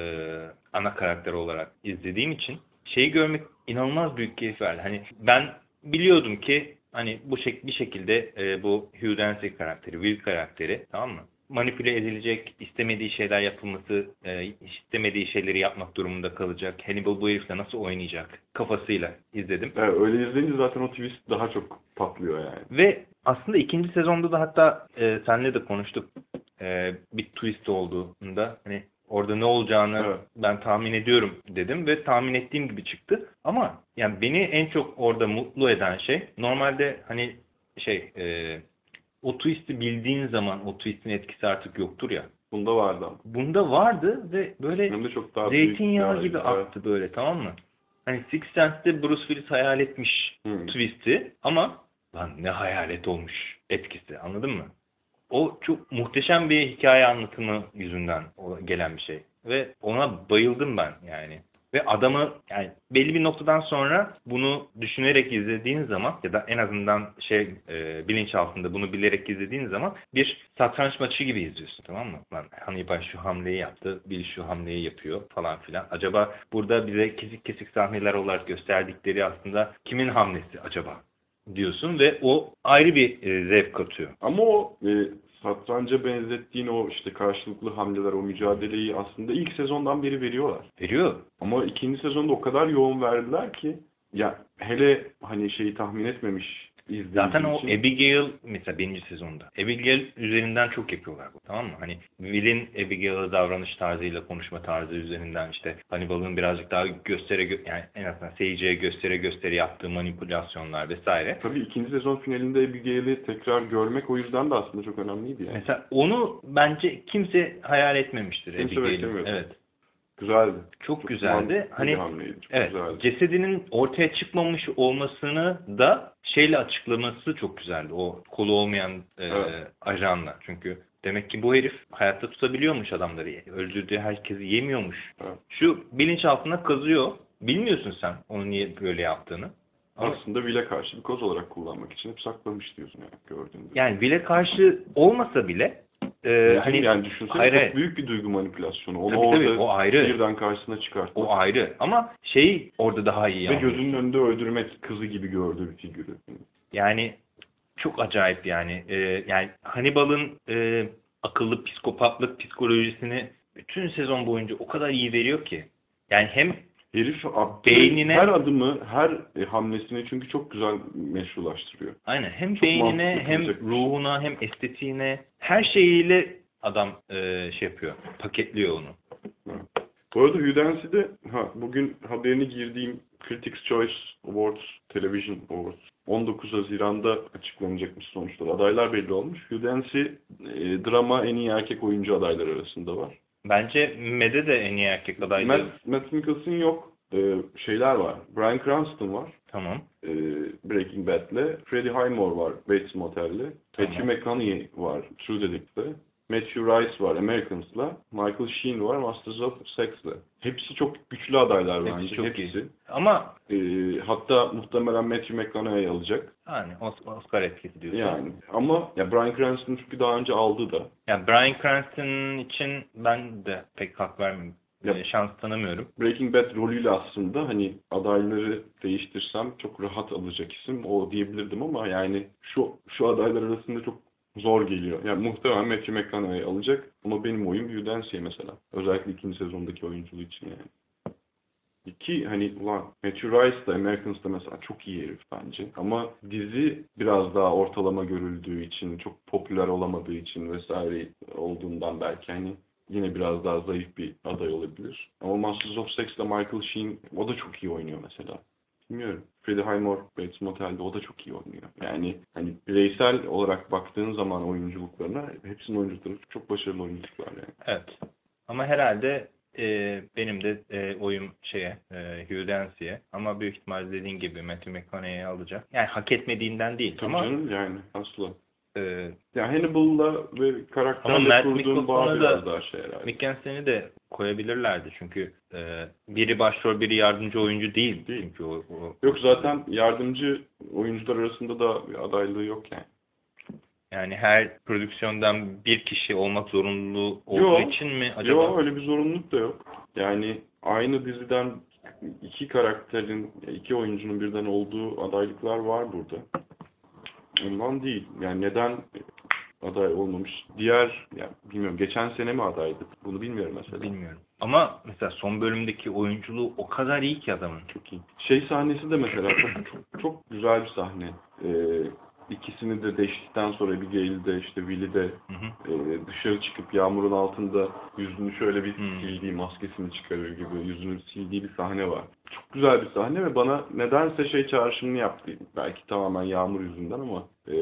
ana karakter olarak izlediğim için şeyi görmek inanılmaz büyük keyif verdi. Hani ben biliyordum ki hani bu şek bir şekilde e, bu Hugh Dancy karakteri, Will karakteri tamam mı? Manipüle edilecek, istemediği şeyler yapılması, e, istemediği şeyleri yapmak durumunda kalacak. Hannibal bu herifle nasıl oynayacak kafasıyla izledim. Evet, öyle izleyince zaten o twist daha çok patlıyor yani. Ve aslında ikinci sezonda da hatta e, senle de konuştuk. E, bir twist olduğunda hani orada ne olacağını Evet. ben tahmin ediyorum dedim ve tahmin ettiğim gibi çıktı. Ama yani beni en çok orada mutlu eden şey normalde hani şey e, o twist'i bildiğin zaman o twist'in etkisi artık yoktur ya. Bunda vardı ama. Bunda vardı ve böyle Hem de çok daha zeytinyağı gibi evet. aktı böyle tamam mı? Hani Six Sense'de Bruce Willis hayal etmiş Hı. twist'i ama lan ne hayalet olmuş etkisi anladın mı? O çok muhteşem bir hikaye anlatımı yüzünden gelen bir şey. Ve ona bayıldım ben yani. Ve adamı yani belli bir noktadan sonra bunu düşünerek izlediğin zaman ya da en azından şey e, bilinç altında bunu bilerek izlediğin zaman bir satranç maçı gibi izliyorsun tamam mı? Lan Hannibal şu hamleyi yaptı, Bill şu hamleyi yapıyor falan filan. Acaba burada bize kesik kesik sahneler olarak gösterdikleri aslında kimin hamlesi acaba diyorsun ve o ayrı bir e, zevk katıyor. Ama o e, satranca benzettiğin o işte karşılıklı hamleler, o mücadeleyi aslında ilk sezondan beri veriyorlar. Veriyor. Ama ikinci sezonda o kadar yoğun verdiler ki ya hele hani şeyi tahmin etmemiş izleyici Zaten o için. Abigail mesela birinci sezonda. Abigail üzerinden çok yapıyorlar bu tamam mı? Hani Will'in Abigail'a davranış tarzıyla konuşma tarzı üzerinden işte Hannibal'ın birazcık daha göstere gö- yani en azından seyirciye göstere göstere yaptığı manipülasyonlar vesaire. Tabii ikinci sezon finalinde Abigail'i tekrar görmek o yüzden de aslında çok önemliydi yani. Mesela onu bence kimse hayal etmemiştir Kimse beklemiyordu. Evet. Güzeldi. Çok, güzeldi. mantıklı Hani. Çok Evet, güzeldi. cesedinin ortaya çıkmamış olmasını da şeyle açıklaması çok güzeldi. O kolu olmayan e, Evet. ajanla. Çünkü demek ki bu herif hayatta tutabiliyormuş adamları. Öldürdüğü herkesi yemiyormuş. Evet. Şu bilinç altına kazıyor. Bilmiyorsun sen onu niye böyle yaptığını. Aslında Will'e karşı bir koz olarak kullanmak için hep saklamış diyorsun yani gördüğünde. yani bile karşı olmasa bile e, Yani, hani yani düşünsene hayır, çok büyük bir duygu manipülasyonu. Onu Tabii, tabii, orada o ayrı. birden karşısına çıkartmak. o ayrı. Ama şeyi orada daha iyi Ve gözünün önünde öldürmek kızı gibi gördüğü bir figürü. Yani çok acayip yani. Ee, yani Hannibal'ın e, akıllı psikopatlık psikolojisini bütün sezon boyunca o kadar iyi veriyor ki. Yani hem Herif Beynine- her adımı, her e, hamlesini çünkü çok güzel meşrulaştırıyor. Aynen. Hem Çok beynine hem şey. ruhuna hem estetiğine her şeyiyle adam e, şey yapıyor. Paketliyor onu. Bu arada Hugh ha, bugün haberini girdiğim Critics Choice Awards, Television Awards 19 Haziran'da açıklanacakmış sonuçlar. Adaylar belli olmuş. Dancy e, drama en iyi erkek oyuncu adayları arasında var. Bence Mede de en iyi erkek adaydı. Matt, Matt Mikkelsen yok. E, şeyler var. Bryan Cranston var. Tamam. e, Breaking Bad'le. Freddie Highmore var Bates Motel'le. Tamam. Matthew McConaughey var True Detective'de. Matthew Rice var Americans'la. Michael Sheen var Masters of Sex'le. Hepsi çok güçlü adaylar Hepsi bence. çok Hepsi. Ama E, hatta muhtemelen Matthew McConaughey alacak. yani Os- Oscar etkisi diyorsun. Yani ama ya Bryan Cranston çünkü daha önce aldı da. Yani Bryan Cranston için ben de pek hak vermiyorum. Yap. E, şans tanımıyorum. Breaking Bad rolüyle aslında hani adayları değiştirsem çok rahat alacak isim o diyebilirdim ama yani şu şu adaylar arasında çok zor geliyor. Yani muhtemelen Matthew McConaughey alacak ama benim oyum Dancy'ye mesela. Özellikle ikinci sezondaki oyunculuğu için yani. İki hani ulan Matthew Rice da Americans'da mesela çok iyi herif bence. Ama dizi biraz daha ortalama görüldüğü için, çok popüler olamadığı için vesaire olduğundan belki hani yine biraz daha zayıf bir aday olabilir. Ama Masters of Sex'le Michael Sheen o da çok iyi oynuyor mesela. Bilmiyorum. Freddie Highmore Bates Motel'de o da çok iyi oynuyor. Yani hani bireysel olarak baktığın zaman oyunculuklarına hepsinin oyunculukları çok başarılı oyunculuklar yani. Evet. Ama herhalde e, benim de e, oyum şeye, e, Hugh Dancy'ye. Ama büyük ihtimal dediğin gibi Matthew McConaughey'i alacak. Yani hak etmediğinden değil. Tabii ama canım yani asla. E, Ya Hannibal'la ve karakterle kurduğun bağ biraz da- daha şey herhalde. Mikkelsen'i de koyabilirlerdi. Çünkü e, biri başrol, biri yardımcı oyuncu değil. Değil. Çünkü o, o- Yok zaten yardımcı oyuncular arasında da bir adaylığı yok yani. yani her prodüksiyondan bir kişi olmak zorunluluğu olduğu Yok. için mi acaba? Yok öyle bir zorunluluk da yok. Yani aynı diziden iki karakterin, iki oyuncunun birden olduğu adaylıklar var burada. Ondan değil. Yani neden aday olmamış? Diğer, yani bilmiyorum geçen sene mi adaydı? Bunu bilmiyorum mesela. Bilmiyorum. Ama mesela son bölümdeki oyunculuğu o kadar iyi ki adamın. Çok iyi. Şey sahnesi de mesela çok çok çok güzel bir sahne. Ee, ikisini de deştikten sonra Abigail'i de işte Will'i de Hı hı. e, dışarı çıkıp yağmurun altında yüzünü şöyle bir Hmm. sildiği, maskesini çıkarıyor gibi yüzünü sildiği bir sahne var. Çok güzel bir sahne ve bana nedense şey çağrışımını yaptı. Belki tamamen yağmur yüzünden ama e,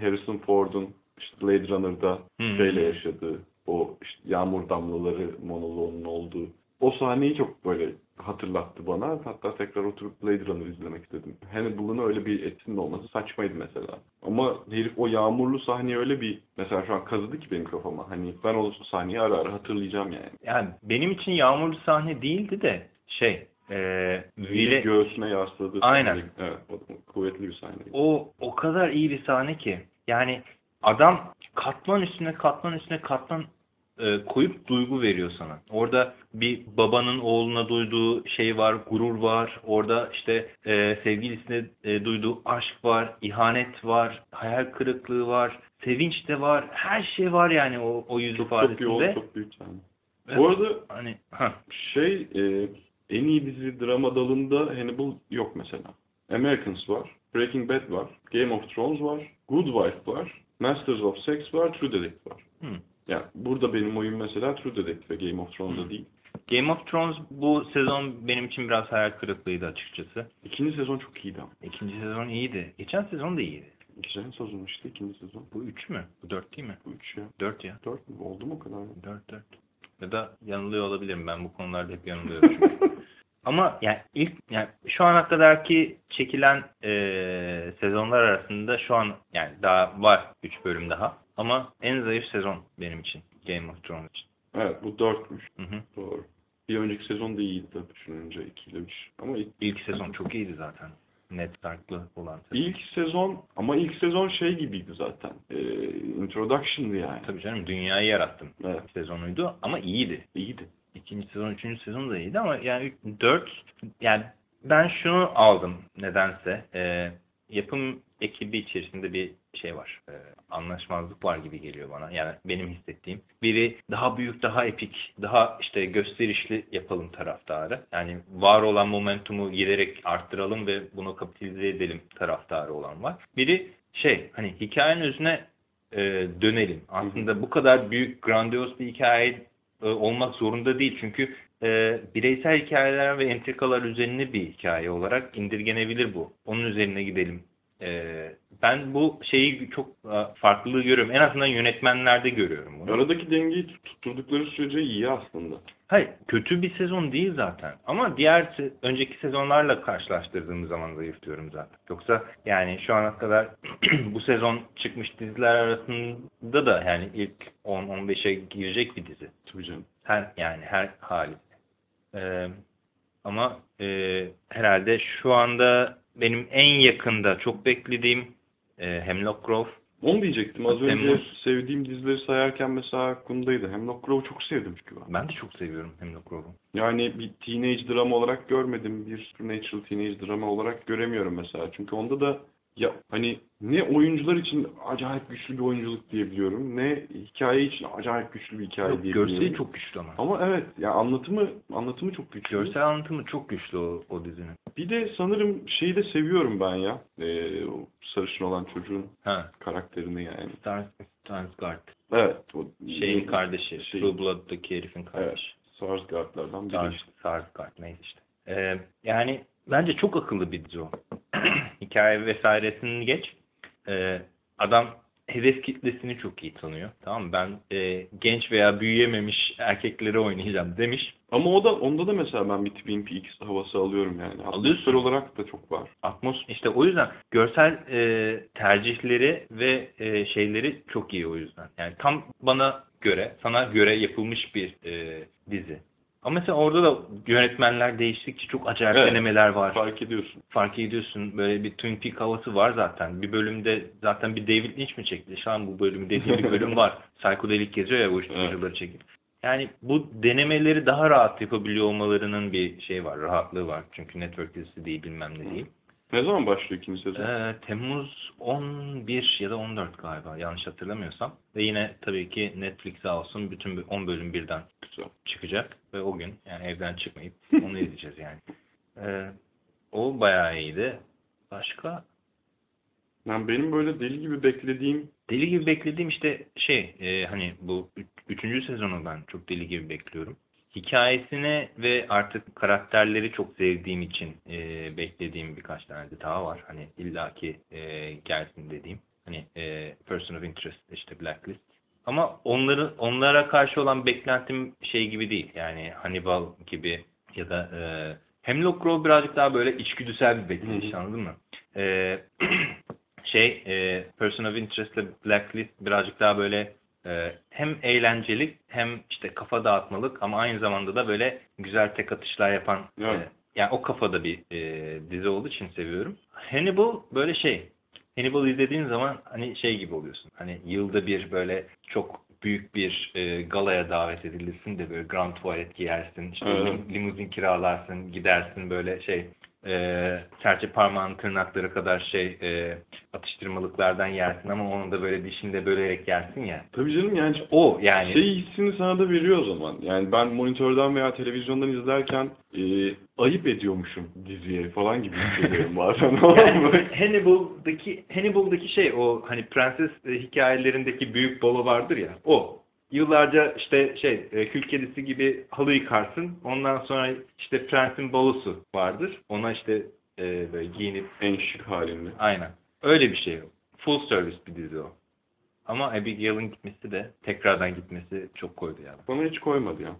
Harrison Ford'un işte Blade Runner'da Hmm. şeyle yaşadığı o işte yağmur damlaları monoloğunun olduğu o sahneyi çok böyle hatırlattı bana. Hatta tekrar oturup Blade Runner izlemek istedim. Hannibal'ın öyle bir etkisinin olması saçmaydı mesela. Ama herif o yağmurlu sahneyi öyle bir mesela şu an kazıdı ki benim kafama. Hani ben o sahneyi ara ara hatırlayacağım yani. Yani benim için yağmurlu sahne değildi de şey e, Will'i Will'e göğsüne yasladığı Aynen. sahne. Evet, o kuvvetli bir sahne. o o kadar iyi bir sahne ki. Yani adam katman üstüne katman üstüne katman e, koyup duygu veriyor sana. Orada bir babanın oğluna duyduğu şey var, gurur var. Orada işte e, sevgilisine e, duyduğu aşk var, ihanet var, hayal kırıklığı var, sevinç de var. Her şey var yani o, o yüz Çok, çok yoğun, ifadesinde. çok büyük sahne. Ve Bu arada hani ha şey e, en iyi dizi drama dalında Hannibal yok mesela. Americans var, Breaking Bad var, Game of Thrones var, Good Wife var, Masters of Sex var, True Detective var. Hı. Yani burada benim oyun mesela True Detective, Game of Thrones'da değil. Game of Thrones bu sezon benim için biraz hayal kırıklığıydı açıkçası. İkinci sezon çok iyiydi ama. İkinci sezon iyiydi. Geçen sezon da iyiydi. İkinci sezon işte ikinci sezon. Bu üç mü? Bu dört değil mi? Bu üç ya. Dört ya. Dört mü? Oldu mu o kadar? Dört dört. Ya da yanılıyor olabilirim. Ben bu konularda hep yanılıyorum çünkü. [laughs] Ama yani ilk yani şu ana kadarki çekilen eee, sezonlar arasında şu an yani daha var 3 bölüm daha. Ama en zayıf sezon benim için. Game of Thrones için. evet bu dörtmüş. Hı hı. Doğru. Bir önceki sezon da iyiydi düşününce 2 ile 3. Ama ilk, İlk sezon çok iyiydi zaten. Net farklı olan sezon. ilk sezon ama ilk sezon şey gibiydi zaten. Ee, introduction'dı yani. Tabii canım dünyayı yarattım. Evet. Sezonuydu ama iyiydi. İyiydi. İkinci sezon, üçüncü sezon da iyiydi ama yani dört yani ben şunu aldım nedense. Ee, yapım ekibi içerisinde bir şey var. Ee, anlaşmazlık var gibi geliyor bana. Yani benim hissettiğim. Biri daha büyük, daha epik, daha işte gösterişli yapalım taraftarı. Yani var olan momentumu giderek arttıralım ve bunu kapitalize edelim taraftarı olan var. Biri şey hani hikayenin özüne e, dönelim. Aslında bu kadar büyük, grandios bir hikaye e, olmak zorunda değil. Çünkü e, bireysel hikayeler ve entrikalar üzerine bir hikaye olarak indirgenebilir bu. Onun üzerine gidelim. E, ben bu şeyi çok e, farklılığı görüyorum. En azından yönetmenlerde görüyorum bunu. Aradaki dengeyi tutturdukları sürece iyi aslında. Hayır, kötü bir sezon değil zaten. Ama diğer önceki sezonlarla karşılaştırdığımız zaman zayıflıyorum zaten. Yoksa yani şu ana kadar [clears throat] bu sezon çıkmış diziler arasında da yani ilk 10-15'e girecek bir dizi. Tabii canım. Her yani her hali. Ee, ama e, herhalde şu anda benim en yakında çok beklediğim e, Hemlock Grove. Onu diyecektim. Az önce Temmuz. sevdiğim dizileri sayarken mesela aklımdaydı. Hemlock Grove'u çok sevdim çünkü ben. Ben de çok seviyorum Hemlock Grove'u. Yani bir teenage drama olarak görmedim. Bir supernatural teenage drama olarak göremiyorum mesela. Çünkü onda da ya hani ne oyuncular için acayip güçlü bir oyunculuk diyebiliyorum. Ne hikaye için acayip güçlü bir hikaye Yok, diyebiliyorum. görseli çok güçlü ama. Ama evet ya anlatımı anlatımı çok güçlü. Görsel anlatımı çok güçlü o, o dizinin. Bir de sanırım şeyi de seviyorum ben ya. Ee, o sarışın olan çocuğun Ha, karakterini yani. Stars, Skarsgård. Evet. O, Şeyin kardeşi. Şey- True Blood'daki herifin kardeşi. Sarsgaard'lardan biri. Sars, Skarsgård neyse işte. Ee, yani bence çok akıllı bir dizi o. [clears throat] Hikaye vesairesini geç. Ee, adam hedef kitlesini çok iyi tanıyor. Tamam mı? Ben e, genç veya büyüyememiş erkekleri oynayacağım demiş. Ama o da onda da mesela ben bir Twin Peaks havası alıyorum yani. Atmosfer olarak da çok var. Atmos işte o yüzden görsel e, tercihleri ve e, şeyleri çok iyi o yüzden. Yani tam bana göre, sana göre yapılmış bir e, dizi. Ama mesela orada da yönetmenler değiştikçe çok acayip Evet. denemeler var. Fark ediyorsun. Fark ediyorsun böyle bir Twin Peaks havası var zaten. Bir bölümde zaten bir David Lynch mi çekti? Şu an bu bölüm dediğim bir bölüm var. [laughs] Psychedelic geziyor ya bu uyuşturucuları çekip. Yani bu denemeleri daha rahat yapabiliyor olmalarının bir şey var, rahatlığı var. Çünkü network dizisi değil bilmem ne değil. Ne zaman başlıyor ikinci sezon? Ee, Temmuz 11 ya da 14 galiba yanlış hatırlamıyorsam. Ve yine tabii ki Netflix sağ olsun bütün 10 bölüm birden Güzel. çıkacak. Ve o gün yani evden çıkmayıp [laughs] onu izleyeceğiz yani. Ee, o bayağı iyiydi. Başka? Yani benim böyle deli gibi beklediğim Deli gibi beklediğim işte şey e, hani bu üç- üçüncü sezonu ben çok deli gibi bekliyorum. Hikayesini ve artık karakterleri çok sevdiğim için e, beklediğim birkaç tane de daha var. Hani illaki e, gelsin dediğim. Hani e, Person of Interest işte Blacklist. Ama onları onlara karşı olan beklentim şey gibi değil. Yani Hannibal gibi ya da e, Hemlock Grove birazcık daha böyle içgüdüsel bir bekleyiş anladın mı? E, [clears throat] şey e, Person of Interest ile Blacklist birazcık daha böyle e, hem eğlencelik hem işte kafa dağıtmalık ama aynı zamanda da böyle güzel tek atışlar yapan Evet. e, yani o kafada bir e, dizi olduğu için seviyorum. Hannibal böyle şey Hannibal izlediğin zaman hani şey gibi oluyorsun. Hani yılda bir böyle çok büyük bir e, galaya davet edilirsin de böyle grand tuvalet giyersin. işte Evet. lim- limuzin kiralarsın. Gidersin böyle şey e, serçe parmağın tırnakları kadar şey e, atıştırmalıklardan yersin ama onu da böyle dişinde bölerek yersin ya. tabii canım yani O yani. şey hissini sana da veriyor o zaman. Yani ben monitörden veya televizyondan izlerken e, ayıp ediyormuşum diziye falan gibi hissediyorum bazen. [laughs] Yani Hannibal'daki Hannibal'daki şey o hani prenses e, hikayelerindeki büyük balo vardır ya o. Yıllarca işte şey e, kül kedisi gibi halı yıkarsın. Ondan sonra işte prensin balosu vardır. Ona işte e, böyle giyinip en şık halinde. aynen. Öyle bir şey. Full service bir dizi o. Ama Abigail'in gitmesi de tekrardan gitmesi çok koydu yani. Bana hiç koymadı ya.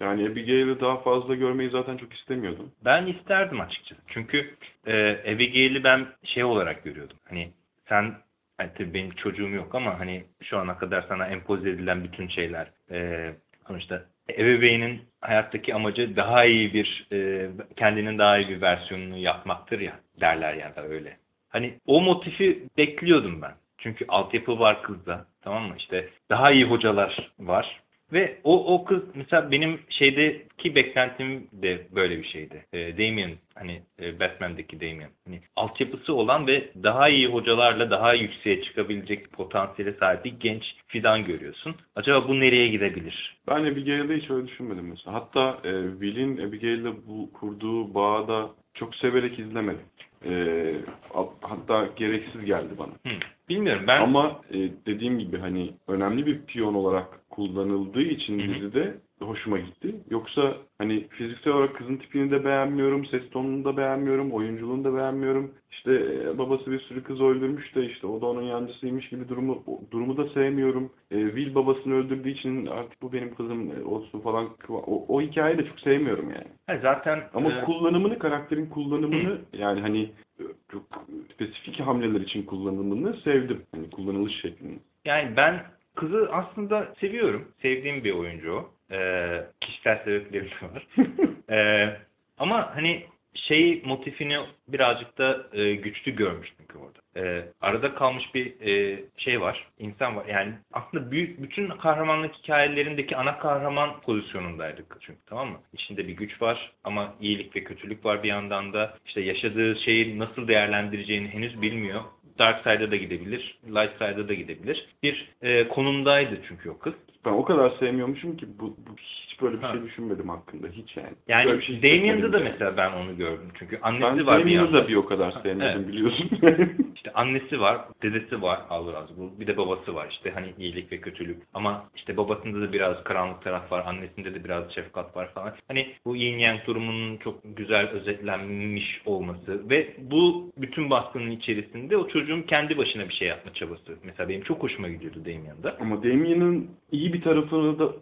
Yani Abigail'i daha fazla görmeyi zaten çok istemiyordum. Ben isterdim açıkçası. Çünkü e, Abigail'i ben şey olarak görüyordum. Hani sen hani tabii benim çocuğum yok ama hani şu ana kadar sana empoze edilen bütün şeyler e, sonuçta ebeveynin hayattaki amacı daha iyi bir e, kendinin daha iyi bir versiyonunu yapmaktır ya derler ya da öyle. Hani o motifi bekliyordum ben. Çünkü altyapı var kızda. Tamam mı? İşte daha iyi hocalar var. Ve o o kız mesela benim şeydeki beklentim de böyle bir şeydi. E, Damien hani e, Batman'deki Damien. Hani altyapısı olan ve daha iyi hocalarla daha yükseğe çıkabilecek potansiyele sahip bir genç fidan görüyorsun. Acaba bu nereye gidebilir? Ben Abigail'de hiç öyle düşünmedim mesela. Hatta e, Will'in Abigail'le bu kurduğu bağı da çok severek izlemedim. E, hatta gereksiz geldi bana. Hı. Bilmiyorum ben Ama e, dediğim gibi hani önemli bir piyon olarak kullanıldığı için Hı hı. dizide hoşuma gitti. Yoksa hani fiziksel olarak kızın tipini de beğenmiyorum, ses tonunu da beğenmiyorum, oyunculuğunu da beğenmiyorum. İşte e, babası bir sürü kız öldürmüş de işte o da onun yancısıymış gibi durumu durumu da sevmiyorum. E, Will babasını öldürdüğü için artık bu benim kızım e, olsun falan o, o hikayeyi de çok sevmiyorum yani. Ha, zaten Ama e, kullanımını, karakterin kullanımını yani hani e, çok spesifik hamleler için kullanımını sevdim. Hani kullanılış şeklini. Yani ben kızı aslında seviyorum. Sevdiğim bir oyuncu o. Ee, kişisel sebeplerim var. [laughs] Ee, ama hani şey motifini birazcık da e, güçlü görmüştüm ki orada. Ee, arada kalmış bir e, şey var, insan var. Yani aslında büyük bütün kahramanlık hikayelerindeki ana kahraman pozisyonundaydık çünkü tamam mı? İçinde bir güç var ama iyilik ve kötülük var bir yandan da. İşte yaşadığı şeyi nasıl değerlendireceğini henüz bilmiyor. Dark Side'a da gidebilir, Light Side'a da gidebilir. Bir e, konumdaydı çünkü o kız. Ben o kadar sevmiyormuşum ki bu, bu hiç böyle bir Ha. şey düşünmedim hakkında hiç yani. Yani Böyle bir şey Damien'da hissetmedim da yani. mesela ben onu gördüm. Çünkü annesi ben var bir yandan. da bir o kadar sevmedim Evet. biliyorsun. [laughs] İşte annesi var, dedesi var olsun. Bir de babası var işte hani iyilik ve kötülük. Ama işte babasında da biraz karanlık taraf var, annesinde de biraz şefkat var falan. Hani bu yin yang durumunun çok güzel özetlenmiş olması ve bu bütün baskının içerisinde o çocuğun kendi başına bir şey yapma çabası. Mesela benim çok hoşuma gidiyordu Damien'da. Ama Damien'ın iyi bir tarafını da,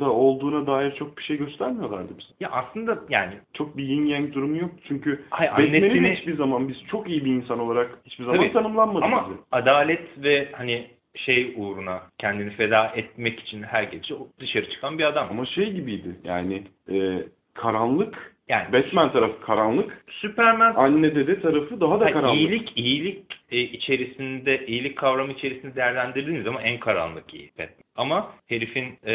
da olduğuna dair çok bir şey göstermiyorlardı bize. Ya aslında yani Çok bir yin yang durumu yok çünkü Hayır, Batman'in annesini- hiçbir zaman biz çok iyi bir insan olarak hiçbir zaman Tabii. tanımlanmadı Ama bize. adalet ve hani şey uğruna kendini feda etmek için her gece dışarı çıkan bir adam. Ama şey gibiydi yani e, karanlık, Yani Batman tarafı karanlık, Superman anne dede tarafı daha da ha, karanlık. iyilik iyilik e, içerisinde iyilik kavramı içerisinde değerlendirdiğiniz zaman en karanlık iyi Batman. Ama herifin e,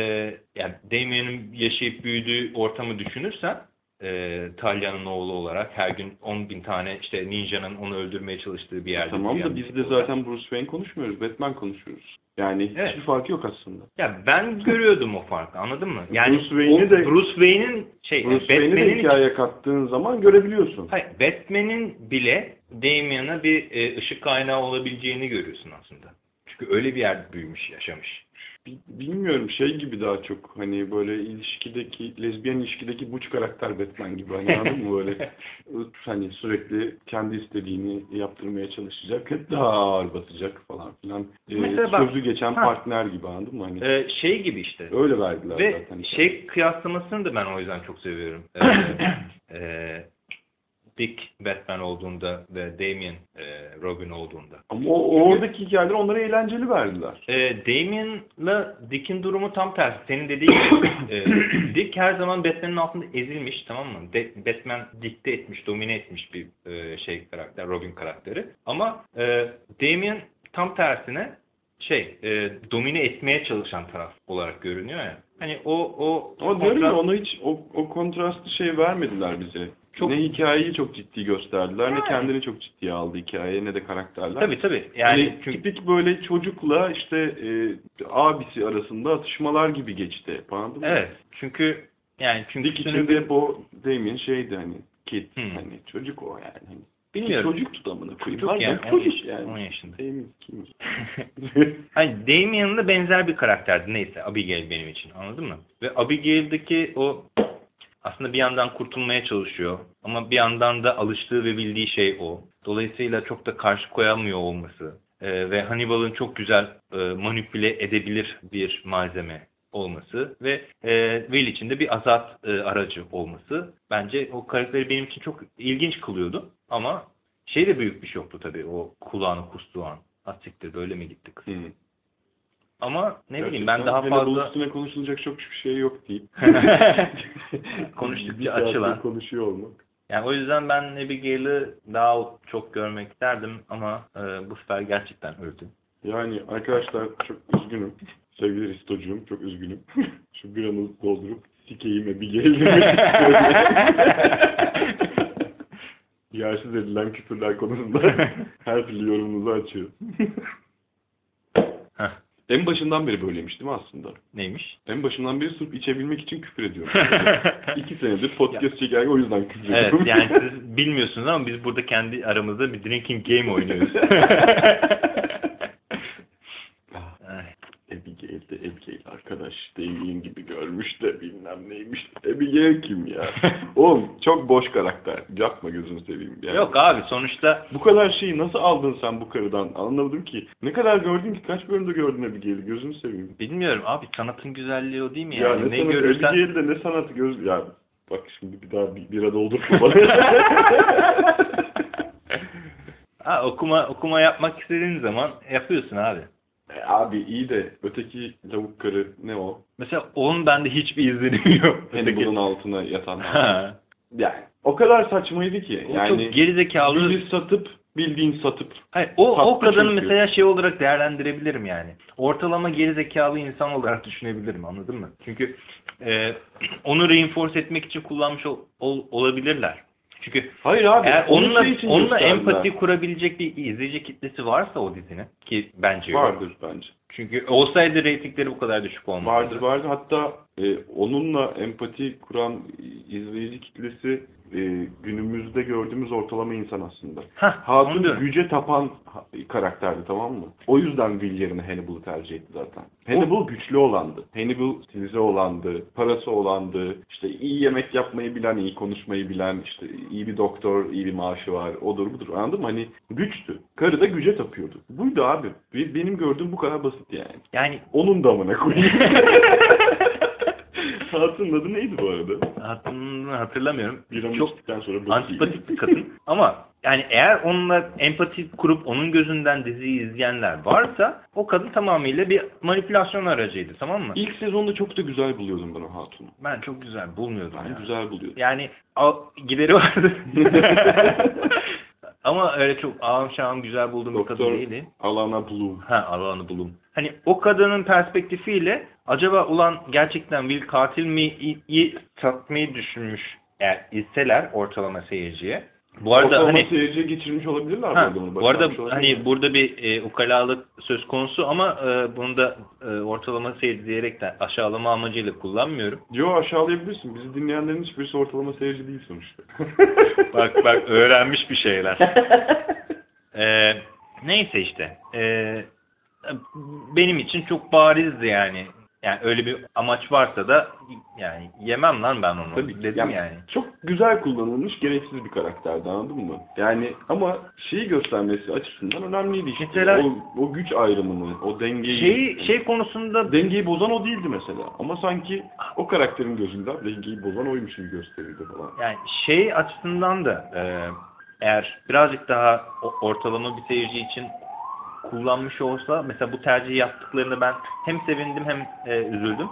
yani Damien'in yaşayıp büyüdüğü ortamı düşünürsen e, Talya'nın oğlu olarak her gün 10 bin tane işte ninjanın onu öldürmeye çalıştığı bir yerde. Tamam da biz de olarak. zaten Bruce Wayne konuşmuyoruz, Batman konuşuyoruz. Yani Evet. hiçbir farkı yok aslında. Ya ben görüyordum o farkı anladın mı? Yani Bruce Wayne'i de- Bruce Wayne'in şey Bruce Batman'in hikayeye kattığın zaman görebiliyorsun. Hayır, Batman'in bile Damien'a bir e, ışık kaynağı olabileceğini görüyorsun aslında. Çünkü öyle bir yerde büyümüş, yaşamış. Bi- Bilmiyorum şey gibi daha çok hani böyle ilişkideki lezbiyen ilişkideki buç karakter Batman gibi hani anladın mı böyle [laughs] hani sürekli kendi istediğini yaptırmaya çalışacak hep daha ağır basacak falan filan Ee, Mesela bak- sözü geçen Ha. partner gibi anladın mı hani E, şey gibi işte. öyle verdiler Ve zaten. şey kıyaslamasını da ben o yüzden çok seviyorum. [coughs] E, e, Dick Batman olduğunda ve Damien e, Robin olduğunda. ama o, oradaki hikayeler onlara eğlenceli verdiler. E, Damien'la Dick'in durumu tam tersi. Senin dediğin gibi. e, [coughs] Dick her zaman Batman'in altında ezilmiş tamam mı? De, Batman dikte etmiş, domine etmiş bir e, şey karakter, Robin karakteri. Ama e, Damien tam tersine şey, e, domine etmeye çalışan taraf olarak görünüyor ya. Hani o o Ama diyorum ya kontrast- ona hiç o, o kontrastlı şey vermediler bize. Çok- Ne hikayeyi çok ciddi gösterdiler, ne Yani. kendini çok ciddiye aldı hikaye, ne de karakterler. Tabii tabii. Yani Yani çünkü tipik böyle çocukla işte e, abisi arasında atışmalar gibi geçti anladın mı? evet. Çünkü yani çünkü Dick içinde hep o Damien şeydi hani kid Hmm. hani çocuk o yani. Hani, bilmiyorum. Çocuk tutamını koyayım. Çocuk yani, çocuk yani. on yaşında. Damien kim? [laughs] Hani Damien'la benzer bir karakterdi neyse Abigail benim için anladın mı? Ve Abigail'deki o aslında bir yandan kurtulmaya çalışıyor ama bir yandan da alıştığı ve bildiği şey o. Dolayısıyla çok da karşı koyamıyor olması e, ve Hannibal'ın çok güzel e, manipüle edebilir bir malzeme olması ve e, Will için de bir azat e, aracı olması bence o karakteri benim için çok ilginç kılıyordu ama şey de büyük bir şoktu tabii o kulağını kustuğu an. Asiktir böyle mi gitti kız? Hmm. Ama ne bileyim ben daha fazla üstüne konuşulacak çok bir şey yok deyip. [laughs] [laughs] konuştukça Bir açılan. konuşuyor olmak. Yani o yüzden ben Abigail'ı daha çok görmek isterdim ama e, bu sefer gerçekten öldü. Yani arkadaşlar çok üzgünüm. Sevgili Ristocuğum çok üzgünüm. [laughs] Şu biranı doldurup sikeyim Abigail demek istiyorum. Yersiz edilen küfürler konusunda her türlü yorumunuzu açıyor. En başından beri böyleymiş değil mi aslında? Neymiş? En başından beri sırf içebilmek için küfür ediyorum. [laughs] İki senedir podcast çekerken o yüzden küfür Evet ediyorum. yani siz bilmiyorsunuz ama biz burada kendi aramızda bir drinking game oynuyoruz. [laughs] Ay, Abigail de Abigail arkadaş dediğin gibi görmüş de bilmem neymiş. Abigail kim ya? [laughs] Oğlum çok boş karakter. Yapma gözünü seveyim. Yani. Yok abi sonuçta Bu kadar şeyi nasıl aldın sen bu karıdan? Anlamadım ki. Ne kadar gördün ki? Kaç bölümde gördün Abigail'i? Gözünü seveyim. bilmiyorum abi sanatın güzelliği o değil mi Ya, yani? ne, ne sanatı? görürsen Abigail'de ne sanatı göz... Ya bak şimdi bir daha bir, bira doldurma bana. [laughs] ha, okuma okuma yapmak istediğin zaman yapıyorsun abi. E, Abi iyi de öteki lavuk karı ne o? Mesela onun bende hiçbir izlenimi [laughs] yok. Hannibal'ın altına yatan. [laughs] Yani o kadar saçmaydı ki. O Yani çok gerizekalı. Biri satıp bildiğin satıp. Hayır, o, o kadını çünkü. mesela şey olarak değerlendirebilirim yani. Ortalama gerizekalı insan olarak düşünebilirim anladın mı? Çünkü e, onu reinforce etmek için kullanmış ol- ol- olabilirler. Çünkü Hayır abi. eğer onu onunla, şey için onunla empati kurabilecek bir izleyici kitlesi varsa o dizinin ki bence yok. vardır bence. Çünkü olsaydı reytingleri bu kadar düşük olmazdı. Vardır vardır. Hatta e, onunla empati kuran izleyici kitlesi e, günümüzde gördüğümüz ortalama insan aslında. Onu Hatun güce tapan karakterdi tamam mı? O yüzden Will yerine Hannibal'ı tercih etti zaten. Hannibal güçlü olandı. Hannibal size olandı, parası olandı, işte iyi yemek yapmayı bilen, iyi konuşmayı bilen, işte iyi bir doktor, iyi bir maaşı var, odur budur anladın mı? Hani güçtü. Karı da güce tapıyordu. Buydu abi. Be- Benim gördüğüm bu kadar basit yani. Yani Onun damına koyayım. [laughs] Hatun'un adı neydi bu arada? hatırlamıyorum, hatırlamıyorum. Bir Çok içtikten sonra bakayım. antipatik bir kadın. [laughs] Ama yani eğer onunla empati kurup onun gözünden diziyi izleyenler varsa o kadın tamamıyla bir manipülasyon aracıydı tamam mı? İlk sezonda çok da güzel buluyordum ben o Hatun'u. Ben çok güzel bulmuyordum Ben ya. güzel buluyordum. Yani al, gideri vardı. [laughs] Ama öyle çok ağam şahım güzel bulduğum bir kadın Doktor değildi. Alana Bloom. Ha Alanı bulum. Hani o kadının perspektifiyle acaba ulan gerçekten Will katil mi i- i- satmayı düşünmüş eğer izseler ortalama seyirciye. Bu arada Ortalama hani seyirciye geçirmiş olabilirler Ha, bu bu arada Başarmış olabilirler. hani burada bir e, ukalalık söz konusu ama e, bunu da e, ortalama seyirci diyerekten aşağılama amacıyla kullanmıyorum. Yo aşağılayabilirsin. Bizi dinleyenlerin hiçbirisi ortalama seyirci değil sonuçta. [laughs] Bak bak öğrenmiş bir şeyler. [laughs] E, neyse işte. E, benim için çok barizdi yani. Yani öyle bir amaç varsa da yani yemem lan ben onu Tabii dedim Yani yani. Çok güzel kullanılmış, gereksiz bir karakterdi anladın mı? Yani ama şeyi göstermesi açısından önemliydi işte. Mesela- o, o güç ayrımını, o dengeyi... Şey şey konusunda Dengeyi bozan o değildi mesela. Ama sanki o karakterin gözünden dengeyi bozan oymuş gibi gösterildi falan. Yani şey açısından da e, eğer birazcık daha ortalama bir seyirci için kullanmış olsa mesela bu tercihi yaptıklarını ben hem sevindim hem e, üzüldüm.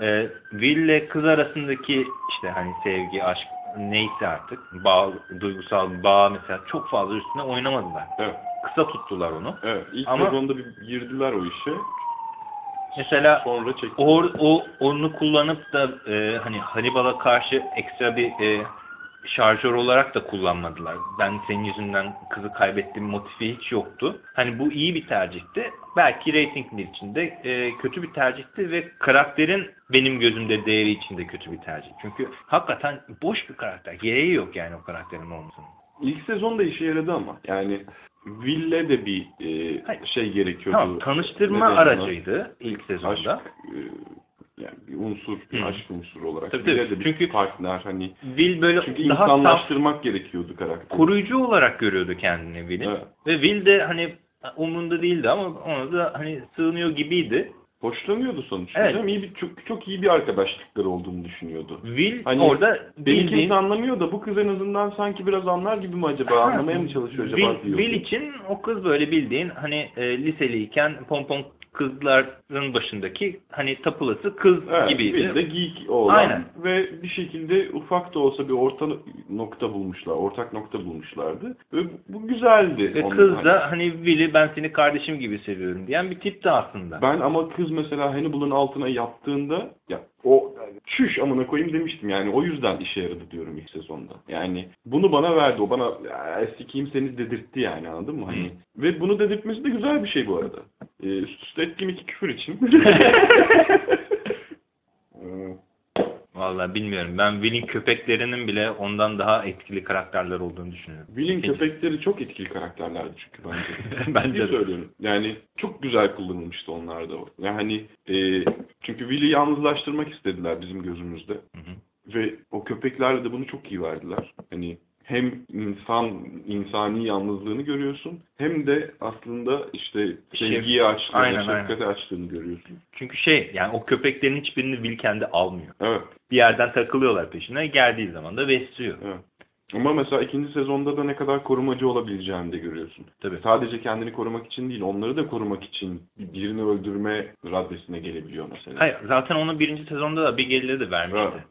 E, Will ile kız arasındaki işte hani sevgi, aşk neyse artık bağ, duygusal bağ mesela çok fazla üstüne oynamadılar. Evet. Kısa tuttular onu. Evet. İlk Ama- sezonda bir girdiler o işe. Mesela Sonra o, o onu kullanıp da e, hani Hannibal'a karşı ekstra bir e, şarjör olarak da kullanmadılar. Ben senin yüzünden kızı kaybettiğim motifi hiç yoktu. Hani bu iyi bir tercihti. Belki reytingler için de e, kötü bir tercihti ve karakterin benim gözümde değeri için de kötü bir tercih. Çünkü hakikaten boş bir karakter. Gereği yok yani o karakterin olmasının. İlk sezonda işe yaradı ama. Yani Will'le de bir e, Hayır. şey gerekiyordu. Tamam, tanıştırma aracıydı ilk Aşk, sezonda. e, yani bir unsur, bir aşk unsuru olarak. Tabii, tabii. de bir Çünkü- partner hani. Will böyle Çünkü daha saf, insanlaştırmak gerekiyordu karakteri. koruyucu olarak görüyordu kendini Will'in. Evet. Ve Will de hani umrunda değildi ama ona da hani sığınıyor gibiydi. Hoşlanıyordu sonuçta. Evet. canım. İyi bir, çok, çok iyi bir arkadaşlıkları olduğunu düşünüyordu. Will Hani orada Beni bildiğin kimse anlamıyor da bu kız en azından sanki biraz anlar gibi mi acaba? Anlamaya mı çalışıyor acaba Will. Will için o kız böyle bildiğin hani e, liseliyken pompon kızların başındaki hani tapılası kız Evet, gibiydi. bir de geek olan Aynen. ve bir şekilde ufak da olsa bir orta nokta bulmuşlar, ortak nokta bulmuşlardı. Ve bu güzeldi. Ve kız da hani Willy ben seni kardeşim gibi seviyorum diyen bir tipti aslında. Ben ama kız mesela Hannibal'ın altına yattığında ya o şuş amına koyayım demiştim yani o yüzden işe yaradı diyorum ilk sezonda. Yani bunu bana verdi o bana ya, sikeyim seni dedirtti yani anladın mı? Hani ve bunu dedirtmesi de güzel bir şey bu arada. Ee, üst üste ettiğim iki küfür Ee, [laughs] Vallahi bilmiyorum. Ben Will'in köpeklerinin bile ondan daha etkili karakterler olduğunu düşünüyorum. Will'in köpekleri çok etkili karakterlerdi çünkü bence. [laughs] Bence de. söylüyorum. Yani çok güzel kullanılmıştı onlar da. Yani e, çünkü Will'i yalnızlaştırmak istediler bizim gözümüzde. Hı hı. Ve o köpeklerle de bunu çok iyi verdiler. Hani hem insan, insani yalnızlığını görüyorsun hem de aslında işte sevgiyi açtığını, Aynen, şefkati açtığını görüyorsun. Çünkü şey yani o köpeklerin hiçbirini Will kendi almıyor. Evet, Bir yerden takılıyorlar peşine. Geldiği zaman da besliyor. evet. Ama mesela ikinci sezonda da ne kadar korumacı olabileceğini de görüyorsun. Tabii. Sadece kendini korumak için değil, onları da korumak için birini öldürme raddesine gelebiliyor mesela. Hayır zaten onu birinci sezonda da bir geliri de vermişti.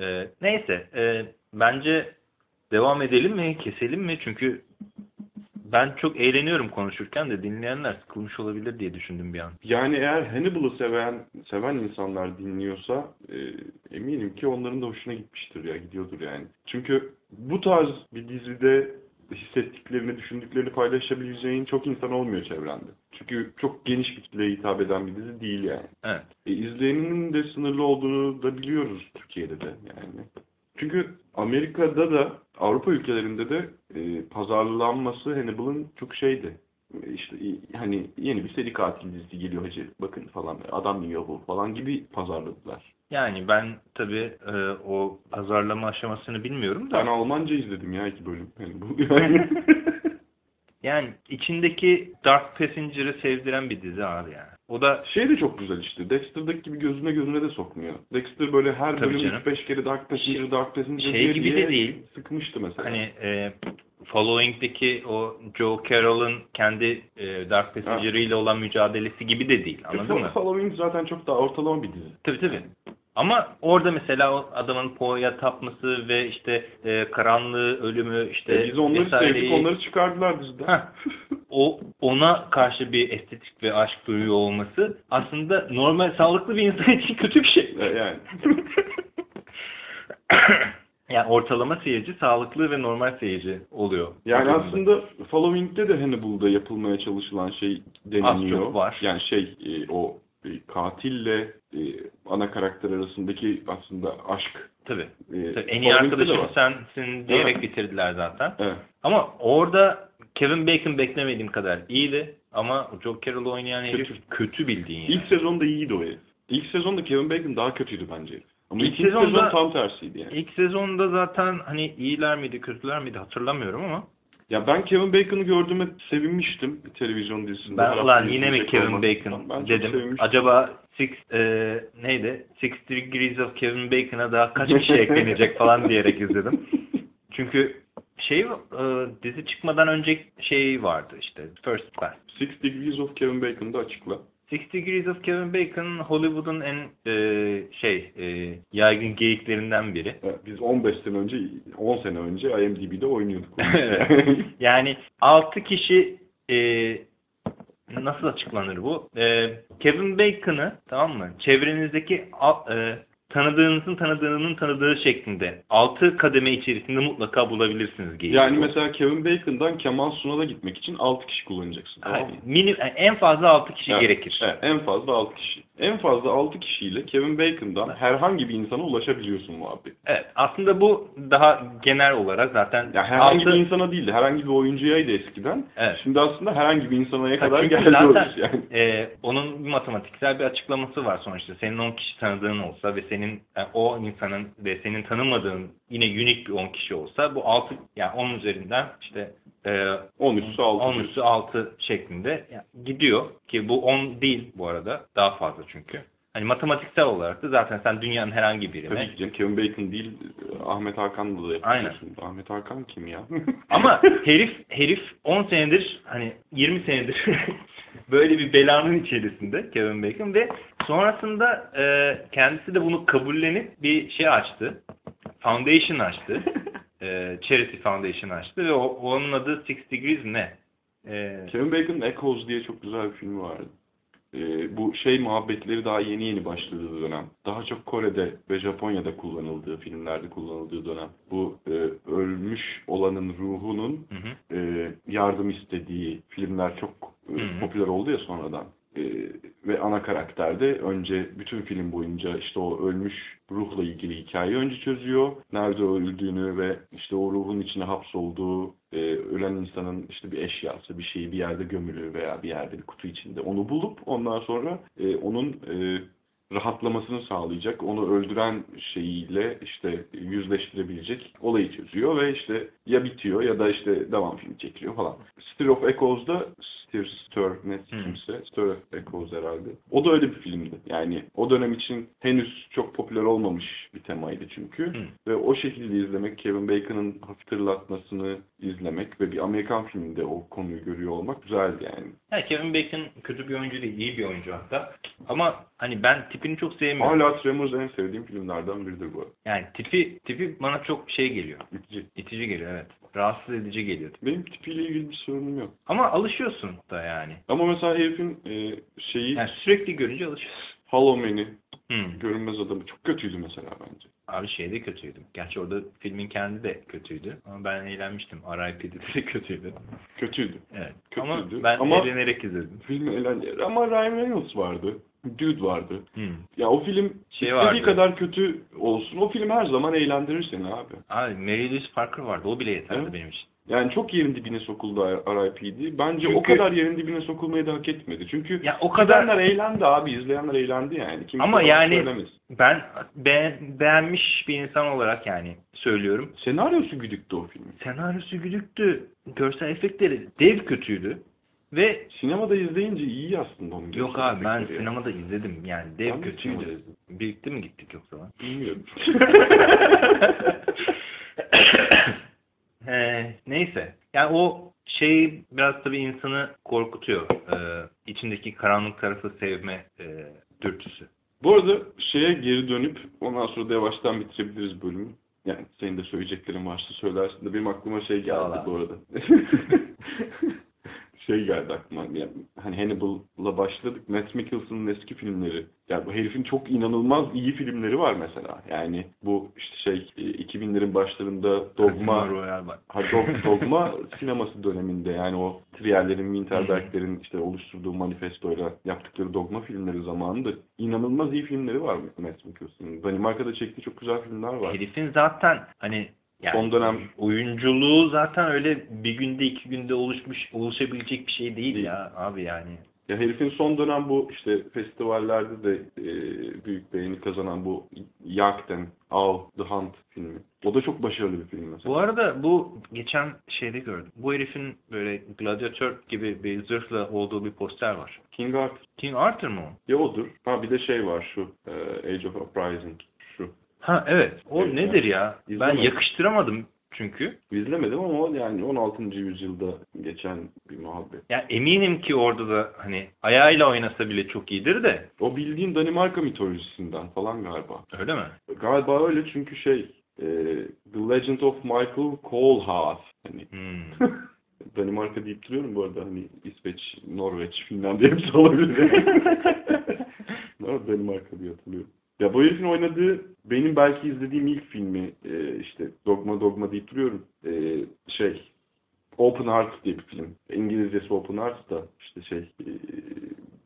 Ee, neyse e, bence devam edelim mi keselim mi çünkü ben çok eğleniyorum konuşurken de dinleyenler sıkılmış olabilir diye düşündüm bir an. Yani eğer Hannibal'ı seven seven insanlar dinliyorsa e, eminim ki onların da hoşuna gitmiştir ya gidiyordur yani. Çünkü bu tarz bir dizide hissettiklerini, düşündüklerini paylaşabileceğin çok insan olmuyor çevrende. Çünkü çok geniş bir kitleye hitap eden bir dizi değil yani. Evet. E, izleyeninin de sınırlı olduğunu da biliyoruz Türkiye'de de yani. Çünkü Amerika'da da Avrupa ülkelerinde de e, pazarlanması Hannibal'ın çok şeydi. E, İşte i- hani yeni bir seri katil dizisi geliyor hacı bakın falan adam yiyor bu falan gibi pazarladılar. Yani ben tabii e, o pazarlama aşamasını bilmiyorum da Ben Almanca izledim ya iki bölüm. Yani bu yani. [laughs] yani içindeki Dark Passenger'ı sevdiren bir dizi abi yani. O da şey de çok güzel işte. Dexter'daki gibi gözüne gözüne de sokmuyor. Dexter böyle her Tabii bölüm canım. 3-5 kere Dark Passenger, Dark Passenger şey diye gibi diye de değil. sıkmıştı mesela. hani e, Following'deki o Joe Carroll'ın kendi e, Dark Passenger ile olan mücadelesi gibi de değil. Anladın mı? Halloween zaten çok daha ortalama bir dizi. Tabii tabii. Ama orada mesela o adamın Poe'ya tapması ve işte e, karanlığı, ölümü işte E biz onları vesaireyi- sevdik, onları çıkardılar diziden. Heh. o ona karşı bir estetik ve aşk duyuyor olması aslında normal sağlıklı bir insan için [laughs] kötü bir şey. E, yani. [laughs] yani ortalama seyirci sağlıklı ve normal seyirci oluyor. Yani aslında Following'de de Hannibal'da yapılmaya çalışılan şey deneniyor. çok var. Yani şey e, o katille e, ana karakter arasındaki aslında aşk. tabii. e, Tabii, en iyi arkadaşım sensin diyerek Evet. bitirdiler zaten. Evet. Ama orada Kevin Bacon beklemediğim kadar iyiydi. Ama Joe Carroll oynayan herif Kötü. kötü, bildiğin yani. İlk sezonda iyiydi o herif. İlk sezonda Kevin Bacon daha kötüydü bence. Ama İlk sezonda- sezon tam tersiydi yani. İlk sezonda zaten hani iyiler miydi kötüler miydi hatırlamıyorum ama Ya ben Kevin Bacon'ı gördüğüme sevinmiştim bir televizyon dizisinde. ben ulan yine mi izleyecek Kevin. Bacon Ben dedim. Acaba Six e, neydi? Six Degrees of Kevin Bacon'a daha kaç kişi eklenecek falan diyerek izledim. [laughs] Çünkü şey e, dizi çıkmadan önce şey vardı işte First Class. Six Degrees of Kevin Bacon'ı da açıkla. Six Degrees of Kevin Bacon Hollywood'un en e, şey e, yaygın geyiklerinden biri. Evet, Biz 15 sene önce, 10 sene önce IMDb'de oynuyorduk. [laughs] Evet. Yani 6 kişi e, nasıl açıklanır bu? E, Kevin Bacon'ı tamam mı? Çevrenizdeki al- e, tanıdığınızın tanıdığının tanıdığı şeklinde 6 kademe içerisinde mutlaka bulabilirsiniz geyiği. yani mesela Kevin Bacon'dan Kemal Sunal'a gitmek için 6 kişi kullanacaksın. Tamam mı? minim, en fazla 6 kişi Evet, gerekir. Evet, en fazla 6 kişi. En fazla 6 kişiyle Kevin Bacon'dan herhangi bir insana ulaşabiliyorsun muhabbet. Evet, aslında bu daha genel olarak zaten Ya herhangi altı- bir insana değil de herhangi bir oyuncuyaydı eskiden. Evet. Şimdi aslında herhangi bir insana kadar geliyoruz zaten yani. e, onun bir matematiksel bir açıklaması var sonuçta. Senin 10 kişi tanıdığın olsa ve senin e, o insanın ve senin tanımadığın yine unik bir 10 kişi olsa bu 6 yani 10 üzerinden işte 10 üstü 6. 10 üstü 6 şeklinde gidiyor ki bu 10 değil bu arada daha fazla çünkü. Hani matematiksel olarak da zaten sen dünyanın herhangi birine Tabii ki Kevin Bacon değil Ahmet Hakan'la da Aynen. yapıyorsun. Ahmet Hakan kim ya? [laughs] Ama herif herif 10 senedir hani 20 senedir [laughs] böyle bir belanın içerisinde Kevin Bacon ve sonrasında e, kendisi de bunu kabullenip bir şey açtı. Foundation açtı. [laughs] e, Charity Foundation açtı ve o, onun adı Six Degrees ne? E, Kevin Bacon'ın Echoes diye çok güzel bir filmi vardı. Ee, bu şey muhabbetleri daha yeni yeni başladığı dönem. Daha çok Kore'de ve Japonya'da kullanıldığı, filmlerde kullanıldığı dönem. Bu e, ölmüş olanın ruhunun hı hı. e, yardım istediği filmler çok e, Hı hı. popüler oldu ya sonradan. E, ve ana karakter de önce bütün film boyunca işte o ölmüş ruhla ilgili hikayeyi önce çözüyor. Nerede öldüğünü ve işte o ruhun içine hapsolduğu e, ölen insanın işte bir eşyası, bir şeyi bir yerde gömülü veya bir yerde bir kutu içinde onu bulup ondan sonra e, onun e, rahatlamasını sağlayacak, onu öldüren şeyiyle işte yüzleştirebilecek olayı çözüyor ve işte ya bitiyor ya da işte devam filmi çekiliyor falan. Stir of Echoes'da Stir, Stir ne kimse, Stir of Echoes herhalde. O da öyle bir filmdi. Yani o dönem için henüz çok popüler olmamış bir temaydı çünkü. Hı. Ve o şekilde izlemek, Kevin Bacon'ın hatırlatmasını izlemek ve bir Amerikan filminde o konuyu görüyor olmak güzeldi yani. Yani Kevin Bacon kötü bir oyuncu değil, iyi bir oyuncu hatta. Ama hani ben tipini çok sevmiyorum. Hala Tremors en sevdiğim filmlerden biridir bu. Yani tipi tipi bana çok şey geliyor. İtici. İtici geliyor evet. Rahatsız edici geliyor. Benim tipiyle ilgili bir sorunum yok. Ama alışıyorsun da yani. Ama mesela herifin e, şeyi Yani sürekli görünce alışıyorsun. Hollow Man'i, Hmm. Görünmez Adamı çok kötüydü mesela bence. Abi şey de kötüydü. Gerçi orada filmin kendi de kötüydü. Ama ben eğlenmiştim. R.I.P.'de de kötüydü. Kötüydü. Evet. Kötüydü. Ama ben Ama- eğlenerek izledim. Film eğlenceli. Ama Ryan Reynolds vardı. Dude vardı. Hmm. Ya o film Şey istediği vardı. kadar kötü olsun. O film her zaman eğlendirir seni abi. Abi Mary Louise Parker vardı. O bile yeterdi Evet. benim için. Yani çok yerin dibine sokuldu R.I.P.'di. Bence o Çünkü- kadar yerin dibine sokulmayı da hak etmedi. Çünkü Ya o kadar izleyenler eğlendi abi. izleyenler eğlendi yani. Kimse Ama yani- söylemez. ben be- beğenmiş bir insan olarak yani söylüyorum. Senaryosu güdüktü o filmin. Senaryosu güdüktü. Görsel efektleri dev kötüydü. Ve Sinemada izleyince iyi aslında onun. yok abi ben efektleri ya. sinemada izledim. Yani dev Ben de kötüydü. izledim. Birlikte mi gittik yoksa lan? Bilmiyorum. [laughs] [laughs] Ee, neyse. Yani o şey biraz tabii insanı korkutuyor. Ee, içindeki karanlık tarafı sevme e, dürtüsü. Bu arada şeye geri dönüp ondan sonra da yavaştan bitirebiliriz bölümü. Yani senin de söyleyeceklerin varsa söylersin de benim aklıma şey geldi bu arada. [laughs] şey geldi aklıma. Yani hani Hannibal'la başladık. Matt Mickelson'ın eski filmleri. Yani bu herifin çok inanılmaz iyi filmleri var mesela. Yani bu işte şey e, 2000'lerin başlarında Dogma. Ha, Dog- Dogma [laughs] sineması döneminde yani o Trier'lerin, Winterberg'lerin işte oluşturduğu manifestoyla yaptıkları Dogma filmleri zamanında inanılmaz iyi filmleri var Matt Mickelson'ın. Danimarka'da çektiği çok güzel filmler var. Herifin zaten hani yani Son dönem oyunculuğu zaten öyle bir günde iki günde oluşmuş oluşabilecek bir şey değil, Değil. ya abi yani. ya herifin son dönem bu işte festivallerde de e, büyük beğeni kazanan bu Yakten, Owl, The Hunt filmi. O da çok başarılı bir film mesela. Bu arada bu geçen şeyde gördüm. Bu herifin böyle gladyatör gibi bir zırhla olduğu bir poster var. King Arthur. King Arthur mu? Ya odur. Ha bir de şey var şu e, Age of Uprising. Ha evet. O Evet, nedir ya? Ben İzlemedim. yakıştıramadım çünkü. İzlemedim ama o yani 16. yüzyılda geçen bir muhabbet. Ya eminim ki orada da hani ayağıyla oynasa bile çok iyidir de. O bildiğin Danimarka mitolojisinden falan galiba. Öyle mi? Galiba öyle çünkü şey e, The Legend of Michael Kohlhaas. Hani Hmm. [laughs] Danimarka deyip duruyorum bu arada hani İsveç, Norveç, Finlandiya hepsi olabilir. [laughs] Ama Danimarka diye hatırlıyorum. Ya bu herifin oynadığı benim belki izlediğim ilk filmi e, işte Dogma Dogma deyip duruyorum. E, şey Open Heart diye bir film. İngilizcesi Open Heart da işte şey e,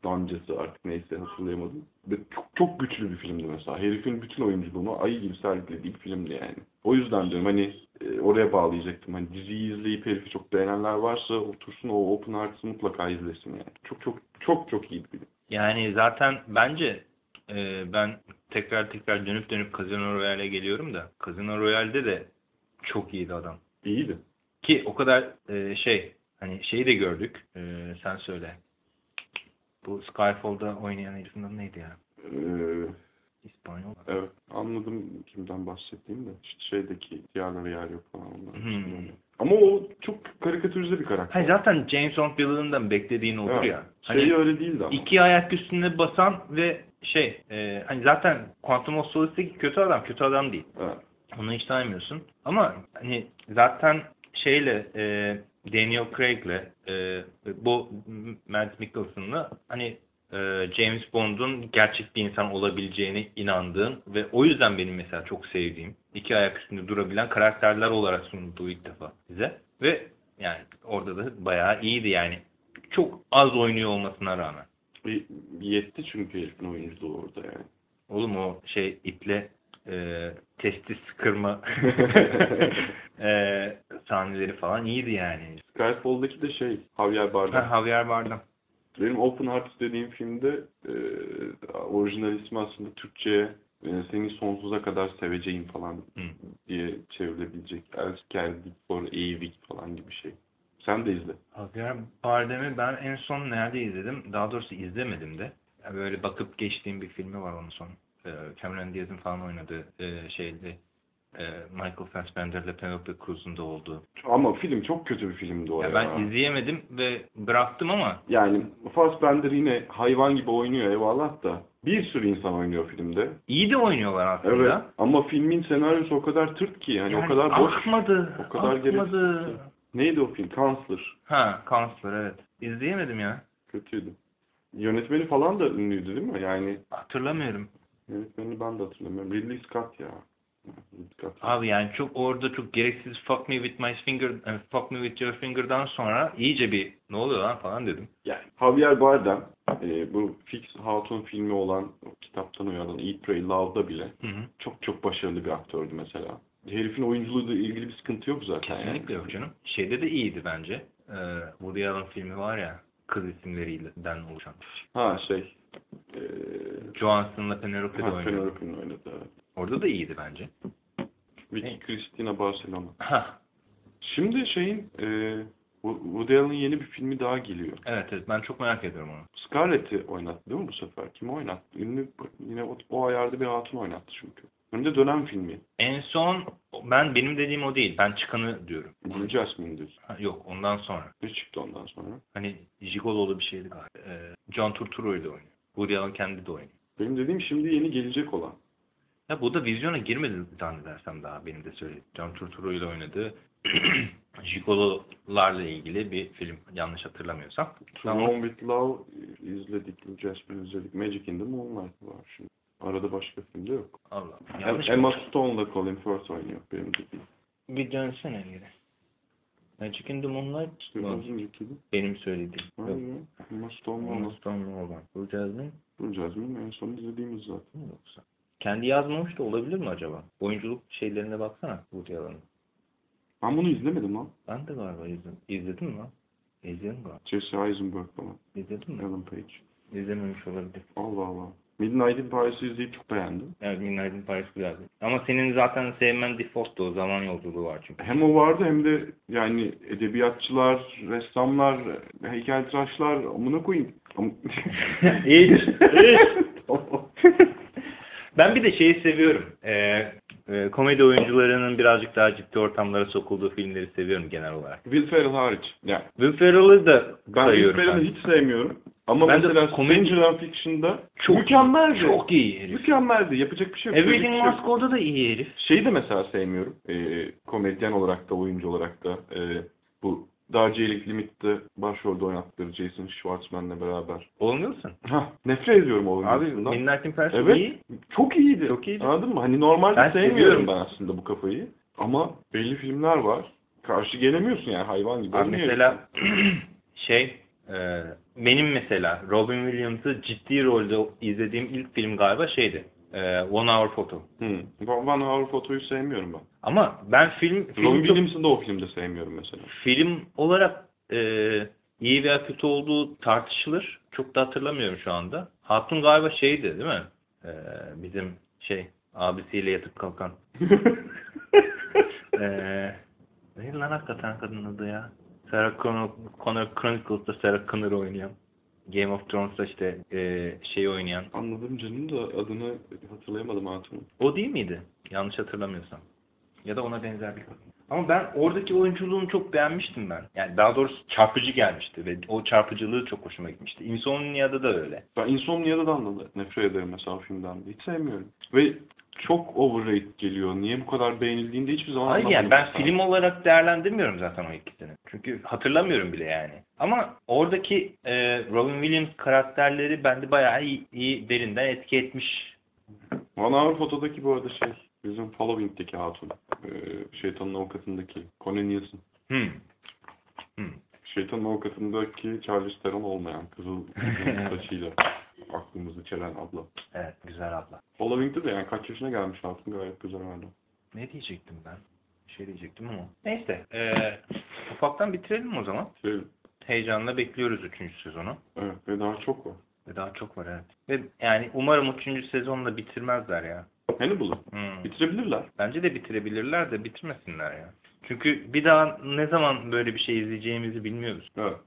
Dancası artık neyse hatırlayamadım. Ve çok, çok güçlü bir filmdi mesela. Herifin bütün oyunculuğunu ayı gibi sergilediği bir filmdi yani. O yüzden diyorum hani e, oraya bağlayacaktım. Hani diziyi izleyip herifi çok beğenenler varsa otursun o Open Heart'ı mutlaka izlesin yani. Çok çok çok çok iyi bir film. Yani zaten bence e, ben tekrar tekrar dönüp dönüp Casino Royale'e geliyorum da Casino Royale'de de çok iyiydi adam. İyiydi. Ki o kadar e, şey hani şeyi de gördük. E, sen söyle. Bu Skyfall'da oynayan herifin adı neydi ya? Ee, İspanyol. evet anladım kimden bahsettiğimi de. İşte şeydeki Diğerleri yer yok falan onlar. Hmm. Ama o çok karikatürize bir karakter. Hayır zaten James Bond villain'dan beklediğin odur Evet. ya. Şeyi Hani öyle değildi ama. iki ayak üstünde basan ve şey e, hani zaten Quantum of Solace'deki kötü adam kötü adam değil. Evet. Onu hiç saymıyorsun. Ama hani zaten şeyle e, Daniel Craig'le e, bu Matt Mikkelsen'la hani e, James Bond'un gerçek bir insan olabileceğine inandığın ve o yüzden benim mesela çok sevdiğim iki ayak üstünde durabilen karakterler olarak sunuldu ilk defa bize. Ve yani orada da bayağı iyiydi yani. Çok az oynuyor olmasına rağmen. Bir- Yetti çünkü herifin oyunculuğu orada yani. Oğlum o şey iple e, testis kırma [laughs] [laughs] e, sahneleri falan iyiydi yani. Skyfall'daki de şey Javier Bardem. Ha, Javier Bardem. Benim Open Hearts dediğim filmde e, orijinal ismi aslında Türkçe'ye e, seni sonsuza kadar seveceğim falan Hı. diye çevrilebilecek. Elskerdik for Ewig falan gibi şey. Sen de izle. Javier Bardem'i ben en son nerede izledim? Daha doğrusu izlemedim de. Yani böyle bakıp geçtiğim bir filmi var onun son. E, Cameron Diaz'ın falan oynadığı e, şeyde e, Michael Fassbender'le Penelope Cruz'un da olduğu. Ama film çok kötü bir filmdi o Ya ya. ben izleyemedim ve bıraktım ama Yani Fassbender yine hayvan gibi oynuyor eyvallah da bir sürü insan oynuyor filmde. iyi de oynuyorlar aslında. Evet. Ama filmin senaryosu o kadar tırt ki yani, Yani o kadar boş. akmadı. o kadar akmadı. gereksiz. Neydi o film? Counselor. Ha, Counselor evet. İzleyemedim ya. Kötüydü. Yönetmeni falan da ünlüydü değil mi? Yani Hatırlamıyorum. yönetmenini ben de hatırlamıyorum. Ridley Scott ya. Ridley Scott. Abi yani çok orada çok gereksiz fuck me with my finger, e, fuck me with your finger'dan sonra iyice bir ne oluyor lan falan dedim. Yani Javier Bardem e, bu Fix Hatun filmi olan o kitaptan uyanan Eat, Pray, Love'da bile Hı hı. çok çok başarılı bir aktördü mesela. Herifin oyunculuğuyla ilgili bir sıkıntı yok zaten. yani. Kesinlikle yok canım. Şeyde de iyiydi bence. Ee, Woody Allen filmi var ya kız isimlerinden oluşan. Ha şey. E, Johansson'la Penelope de oynuyor. Penelope'nin oynadı. evet. Orada da iyiydi bence. Vicky. Cristina Barcelona. Ha, Şimdi şeyin e, Wo- Woody Allen'ın yeni bir filmi daha geliyor. evet evet ben çok merak ediyorum onu. Scarlett'i oynattı değil mi bu sefer? Kimi oynattı? Ünlü yine o, o ayarda bir hatun oynattı çünkü. Hem de dönem filmi. En son ben benim dediğim o değil. Ben çıkanı diyorum. Blue Jasmine diyorsun. Ha, yok ondan sonra. Ne çıktı ondan sonra? Hani Gigolo'lu bir şeydi galiba. Ee, John Turturro'yla oynuyor. Woody Allen kendi de oynuyor. Benim dediğim şimdi yeni gelecek olan. Ya bu da vizyona girmedi zannedersem daha benim de söylediğim. John Turturro'yla oynadığı Gigolo'larla [clears throat] ilgili bir film yanlış hatırlamıyorsam. To Tamam. With Love izledik. Blue Jasmine izledik. Magic in the Moonlight var şimdi. Arada başka film de yok. Allah. Yanlış Emma? Stone'la Colin Firth oynuyor. Benim dediğim. Bir dönsene geri. Magic in the Moonlight İşte de. Benim söylediğim. Ya. Emma Stone var. Emma Stone'la olan. Blue Jasmine Blue Jasmine en son izlediğimiz zaten. yoksa? Kendi yazmamış da olabilir mi acaba? Oyunculuk şeylerine baksana Woody Allen'ın. Ben bunu izlemedim lan. Ben de galiba izledim. İzledin mi lan? İzledim galiba. Jesse Eisenberg falan. İzledin mi? Ellen Page. İzlememiş olabilir. Allah Allah. Midnight in Paris'ı izleyip çok beğendim. Evet Midnight in Paris güzeldi. Ama senin zaten sevmen default'tu. O zaman yolculuğu var çünkü. Hem o vardı hem de yani edebiyatçılar, ressamlar, heykeltıraşlar amına koyayım. İyi. [laughs] ben bir de şeyi seviyorum. Ee, e, komedi oyuncularının birazcık daha ciddi ortamlara sokulduğu filmleri seviyorum genel olarak. Will Ferrell hariç. Yani Will Ferrell'ı da ben Will sayıyorum. Ferrell'ı ben. hiç sevmiyorum. Ama Ben mesela komedi- Stranger Than Fiction'da Çok- mükemmeldi. Çok iyi herif. Mükemmeldi. Yapacak bir şey yok. Everything şey. Must Go'da da iyi herif. Şeyi de mesela sevmiyorum. Ee, komedyen olarak da, oyuncu olarak da. Ee, bu Darjeeling Limit'te başrolde oynattıkları Jason Schwartzman'la beraber. Olmuyorsun. Hah, nefret ediyorum o Abi. Midnight in Paris Evet. iyi. Çok iyiydi. Çok iyiydi. Anladın mı? Hani normalde Ben sevmiyorum seviyorum. ben aslında bu kafayı. Ama belli filmler var. Karşı gelemiyorsun yani hayvan gibi. Abi mesela [clears throat] şey e, benim mesela Robin Williams'ı ciddi rolde izlediğim ilk film galiba şeydi. E, One Hour Photo. Hı. One Hour Photo'yu sevmiyorum ben. Ama ben film film, Robin Williams'ı da o filmde sevmiyorum mesela. film olarak e, iyi veya kötü olduğu tartışılır. Çok da hatırlamıyorum şu anda. Hatun galiba şeydi değil mi? E, bizim şey abisiyle yatıp kalkan. [laughs] e, neydi lan hakikaten kadının adı ya? Sarah Connor, Connor Chronicles'da Sarah Connor oynayan. Game of Thrones'ta işte e, şey oynayan. Anladım canım da adını hatırlayamadım Hatun'un. O değil miydi? Yanlış hatırlamıyorsam. Ya da ona benzer bir kadın. Ama ben oradaki oyunculuğunu çok beğenmiştim ben. Yani daha doğrusu çarpıcı gelmişti ve o çarpıcılığı çok hoşuma gitmişti. Insomnia'da da öyle. Ben Insomnia'da da anladı. Nefret ederim mesela o filmden. Hiç sevmiyorum. Ve çok overrated geliyor. Niye bu kadar beğenildiğini de hiçbir zaman Hayır yani ben film olarak değerlendirmiyorum zaten o ikisini. Çünkü hatırlamıyorum bile yani. Ama oradaki e, Robin Williams karakterleri bende bayağı iyi, iyi derinden etki etmiş. One Hour Photo'daki bu arada şey, bizim Following'deki hatun. Ee, şeytanın avukatındaki Conan Nielsen. Hmm. Hmm. Şeytanın avukatındaki Charlize Theron olmayan kızıl [laughs] saçıyla aklımızı çelen abla. Evet güzel abla. Following'de de yani kaç yaşına gelmiş hatun gayet güzel hala. Ne diyecektim ben? Bir şey diyecektim ama. Neyse. E, ufaktan bitirelim o zaman. Şey, Heyecanla bekliyoruz 3. sezonu. evet ve daha çok var. Ve daha çok var evet. Ve yani umarım 3. sezonda bitirmezler ya. Hannibal'ı Hmm. bitirebilirler. Bence de bitirebilirler de bitirmesinler ya. Çünkü bir daha ne zaman böyle bir şey izleyeceğimizi bilmiyoruz. Evet.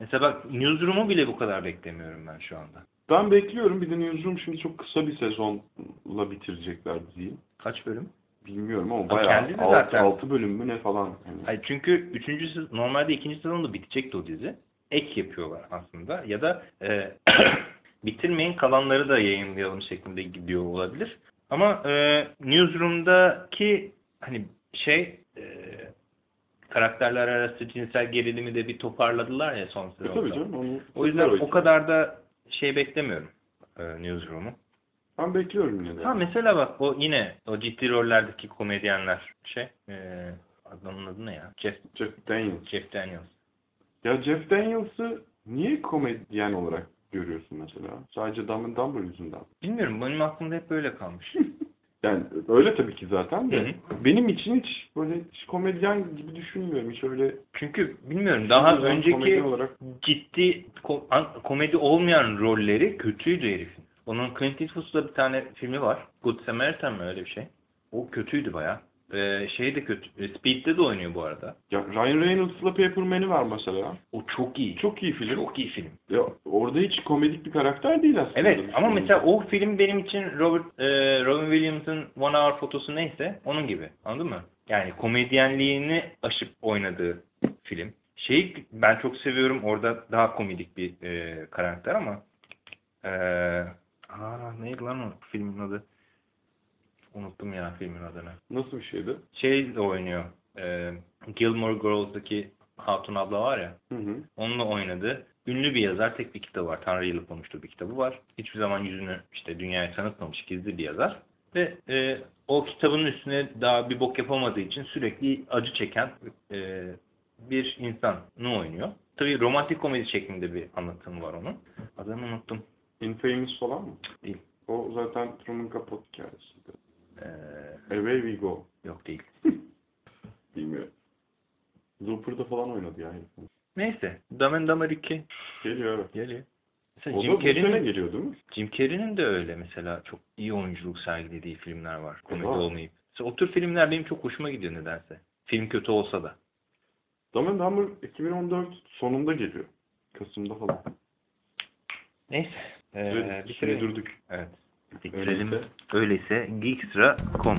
Mesela bak Newsroom'u bile bu kadar beklemiyorum ben şu anda. Ben bekliyorum. Bir de Newsroom şimdi çok kısa bir sezonla bitirecekler diziyi. Kaç bölüm? Bilmiyorum ama bayağı kendi de 6, zaten. 6 bölüm mü ne falan. Yani. Hayır çünkü üçüncü normalde ikinci sezonda bitecekti o dizi. Ek yapıyorlar aslında. Ya da e, [coughs] bitirmeyin kalanları da yayınlayalım şeklinde gidiyor olabilir. Ama e, Newsroom'daki hani şey e, karakterler arası cinsel gerilimi de bir toparladılar ya son E sezonda. tabii canım. Onu O yüzden o kadar da şey beklemiyorum e, Newsroom'u. Ben bekliyorum yine de. Ha mesela bak o yine o ciddi rollerdeki komedyenler şey e, adamın adı ne ya? Jeff, Jeff Daniels. Jeff Daniels. Ya Jeff Daniels'ı niye komedyen olarak görüyorsun mesela? Sadece Dumb Dumber yüzünden. Bilmiyorum benim aklımda hep böyle kalmış. [laughs] Yani öyle tabii ki zaten de. Hı Benim için hiç böyle hiç komedyen gibi düşünmüyorum. Hiç öyle Çünkü bilmiyorum daha önceki olarak ciddi ko- komedi olmayan rolleri kötüydü herifin. Onun Clint Eastwood'da bir tane filmi var. Good Samaritan mı öyle bir şey? O kötüydü baya. Ee, şey de kötü. e, Speed'de de oynuyor bu arada. ya Ryan Reynolds'la Paper Man'i var mesela. O çok iyi. Çok iyi film. Çok iyi film. Ya orada hiç komedik bir karakter değil aslında. Evet ama film. mesela o film benim için Robert e, Robin Williams'ın One Hour fotosu neyse onun gibi. Anladın mı? Yani komedyenliğini aşıp oynadığı film. Şeyi ben çok seviyorum. Orada daha komedik bir e, karakter ama e, aa neydi lan o filmin adı? Unuttum ya filmin adını. Nasıl bir şeydi? Şey de oynuyor. E, Gilmore Girls'daki Hatun abla var ya. Hı hı. Onunla oynadı. Ünlü bir yazar, tek bir kitabı var. Tanrı yılı konuştuğu bir kitabı var. Hiçbir zaman yüzünü işte dünyaya tanıtmamış gizli bir yazar. Ve e, o kitabın üstüne daha bir bok yapamadığı için sürekli acı çeken e, bir insanı oynuyor. Tabii romantik komedi şeklinde bir anlatımı var onun. Adını unuttum. Infamous falan mı? Değil. O zaten Truman Capote hikayesiydi. E, Away We Go. yok değil. [laughs] Bilmiyorum. Looper'da falan oynadı yani. Neyse. Dumb and Dumber 2 Geliyor evet. geliyor. Mesela O Jim da bu sene Carrey'nin geliyor değil mi? Jim Carrey'nin de öyle mesela çok iyi oyunculuk sergilediği filmler var. Komedi Var. olmayıp. Mesela o tür filmler benim çok hoşuma gidiyor nedense. Film kötü olsa da. Dumb and Dumber 2014 sonunda geliyor. Kasım'da falan. Neyse. Ee, Ve bitirelim. sürdürdük. Evet. Öyleyse- Öyleyse Geekstra.com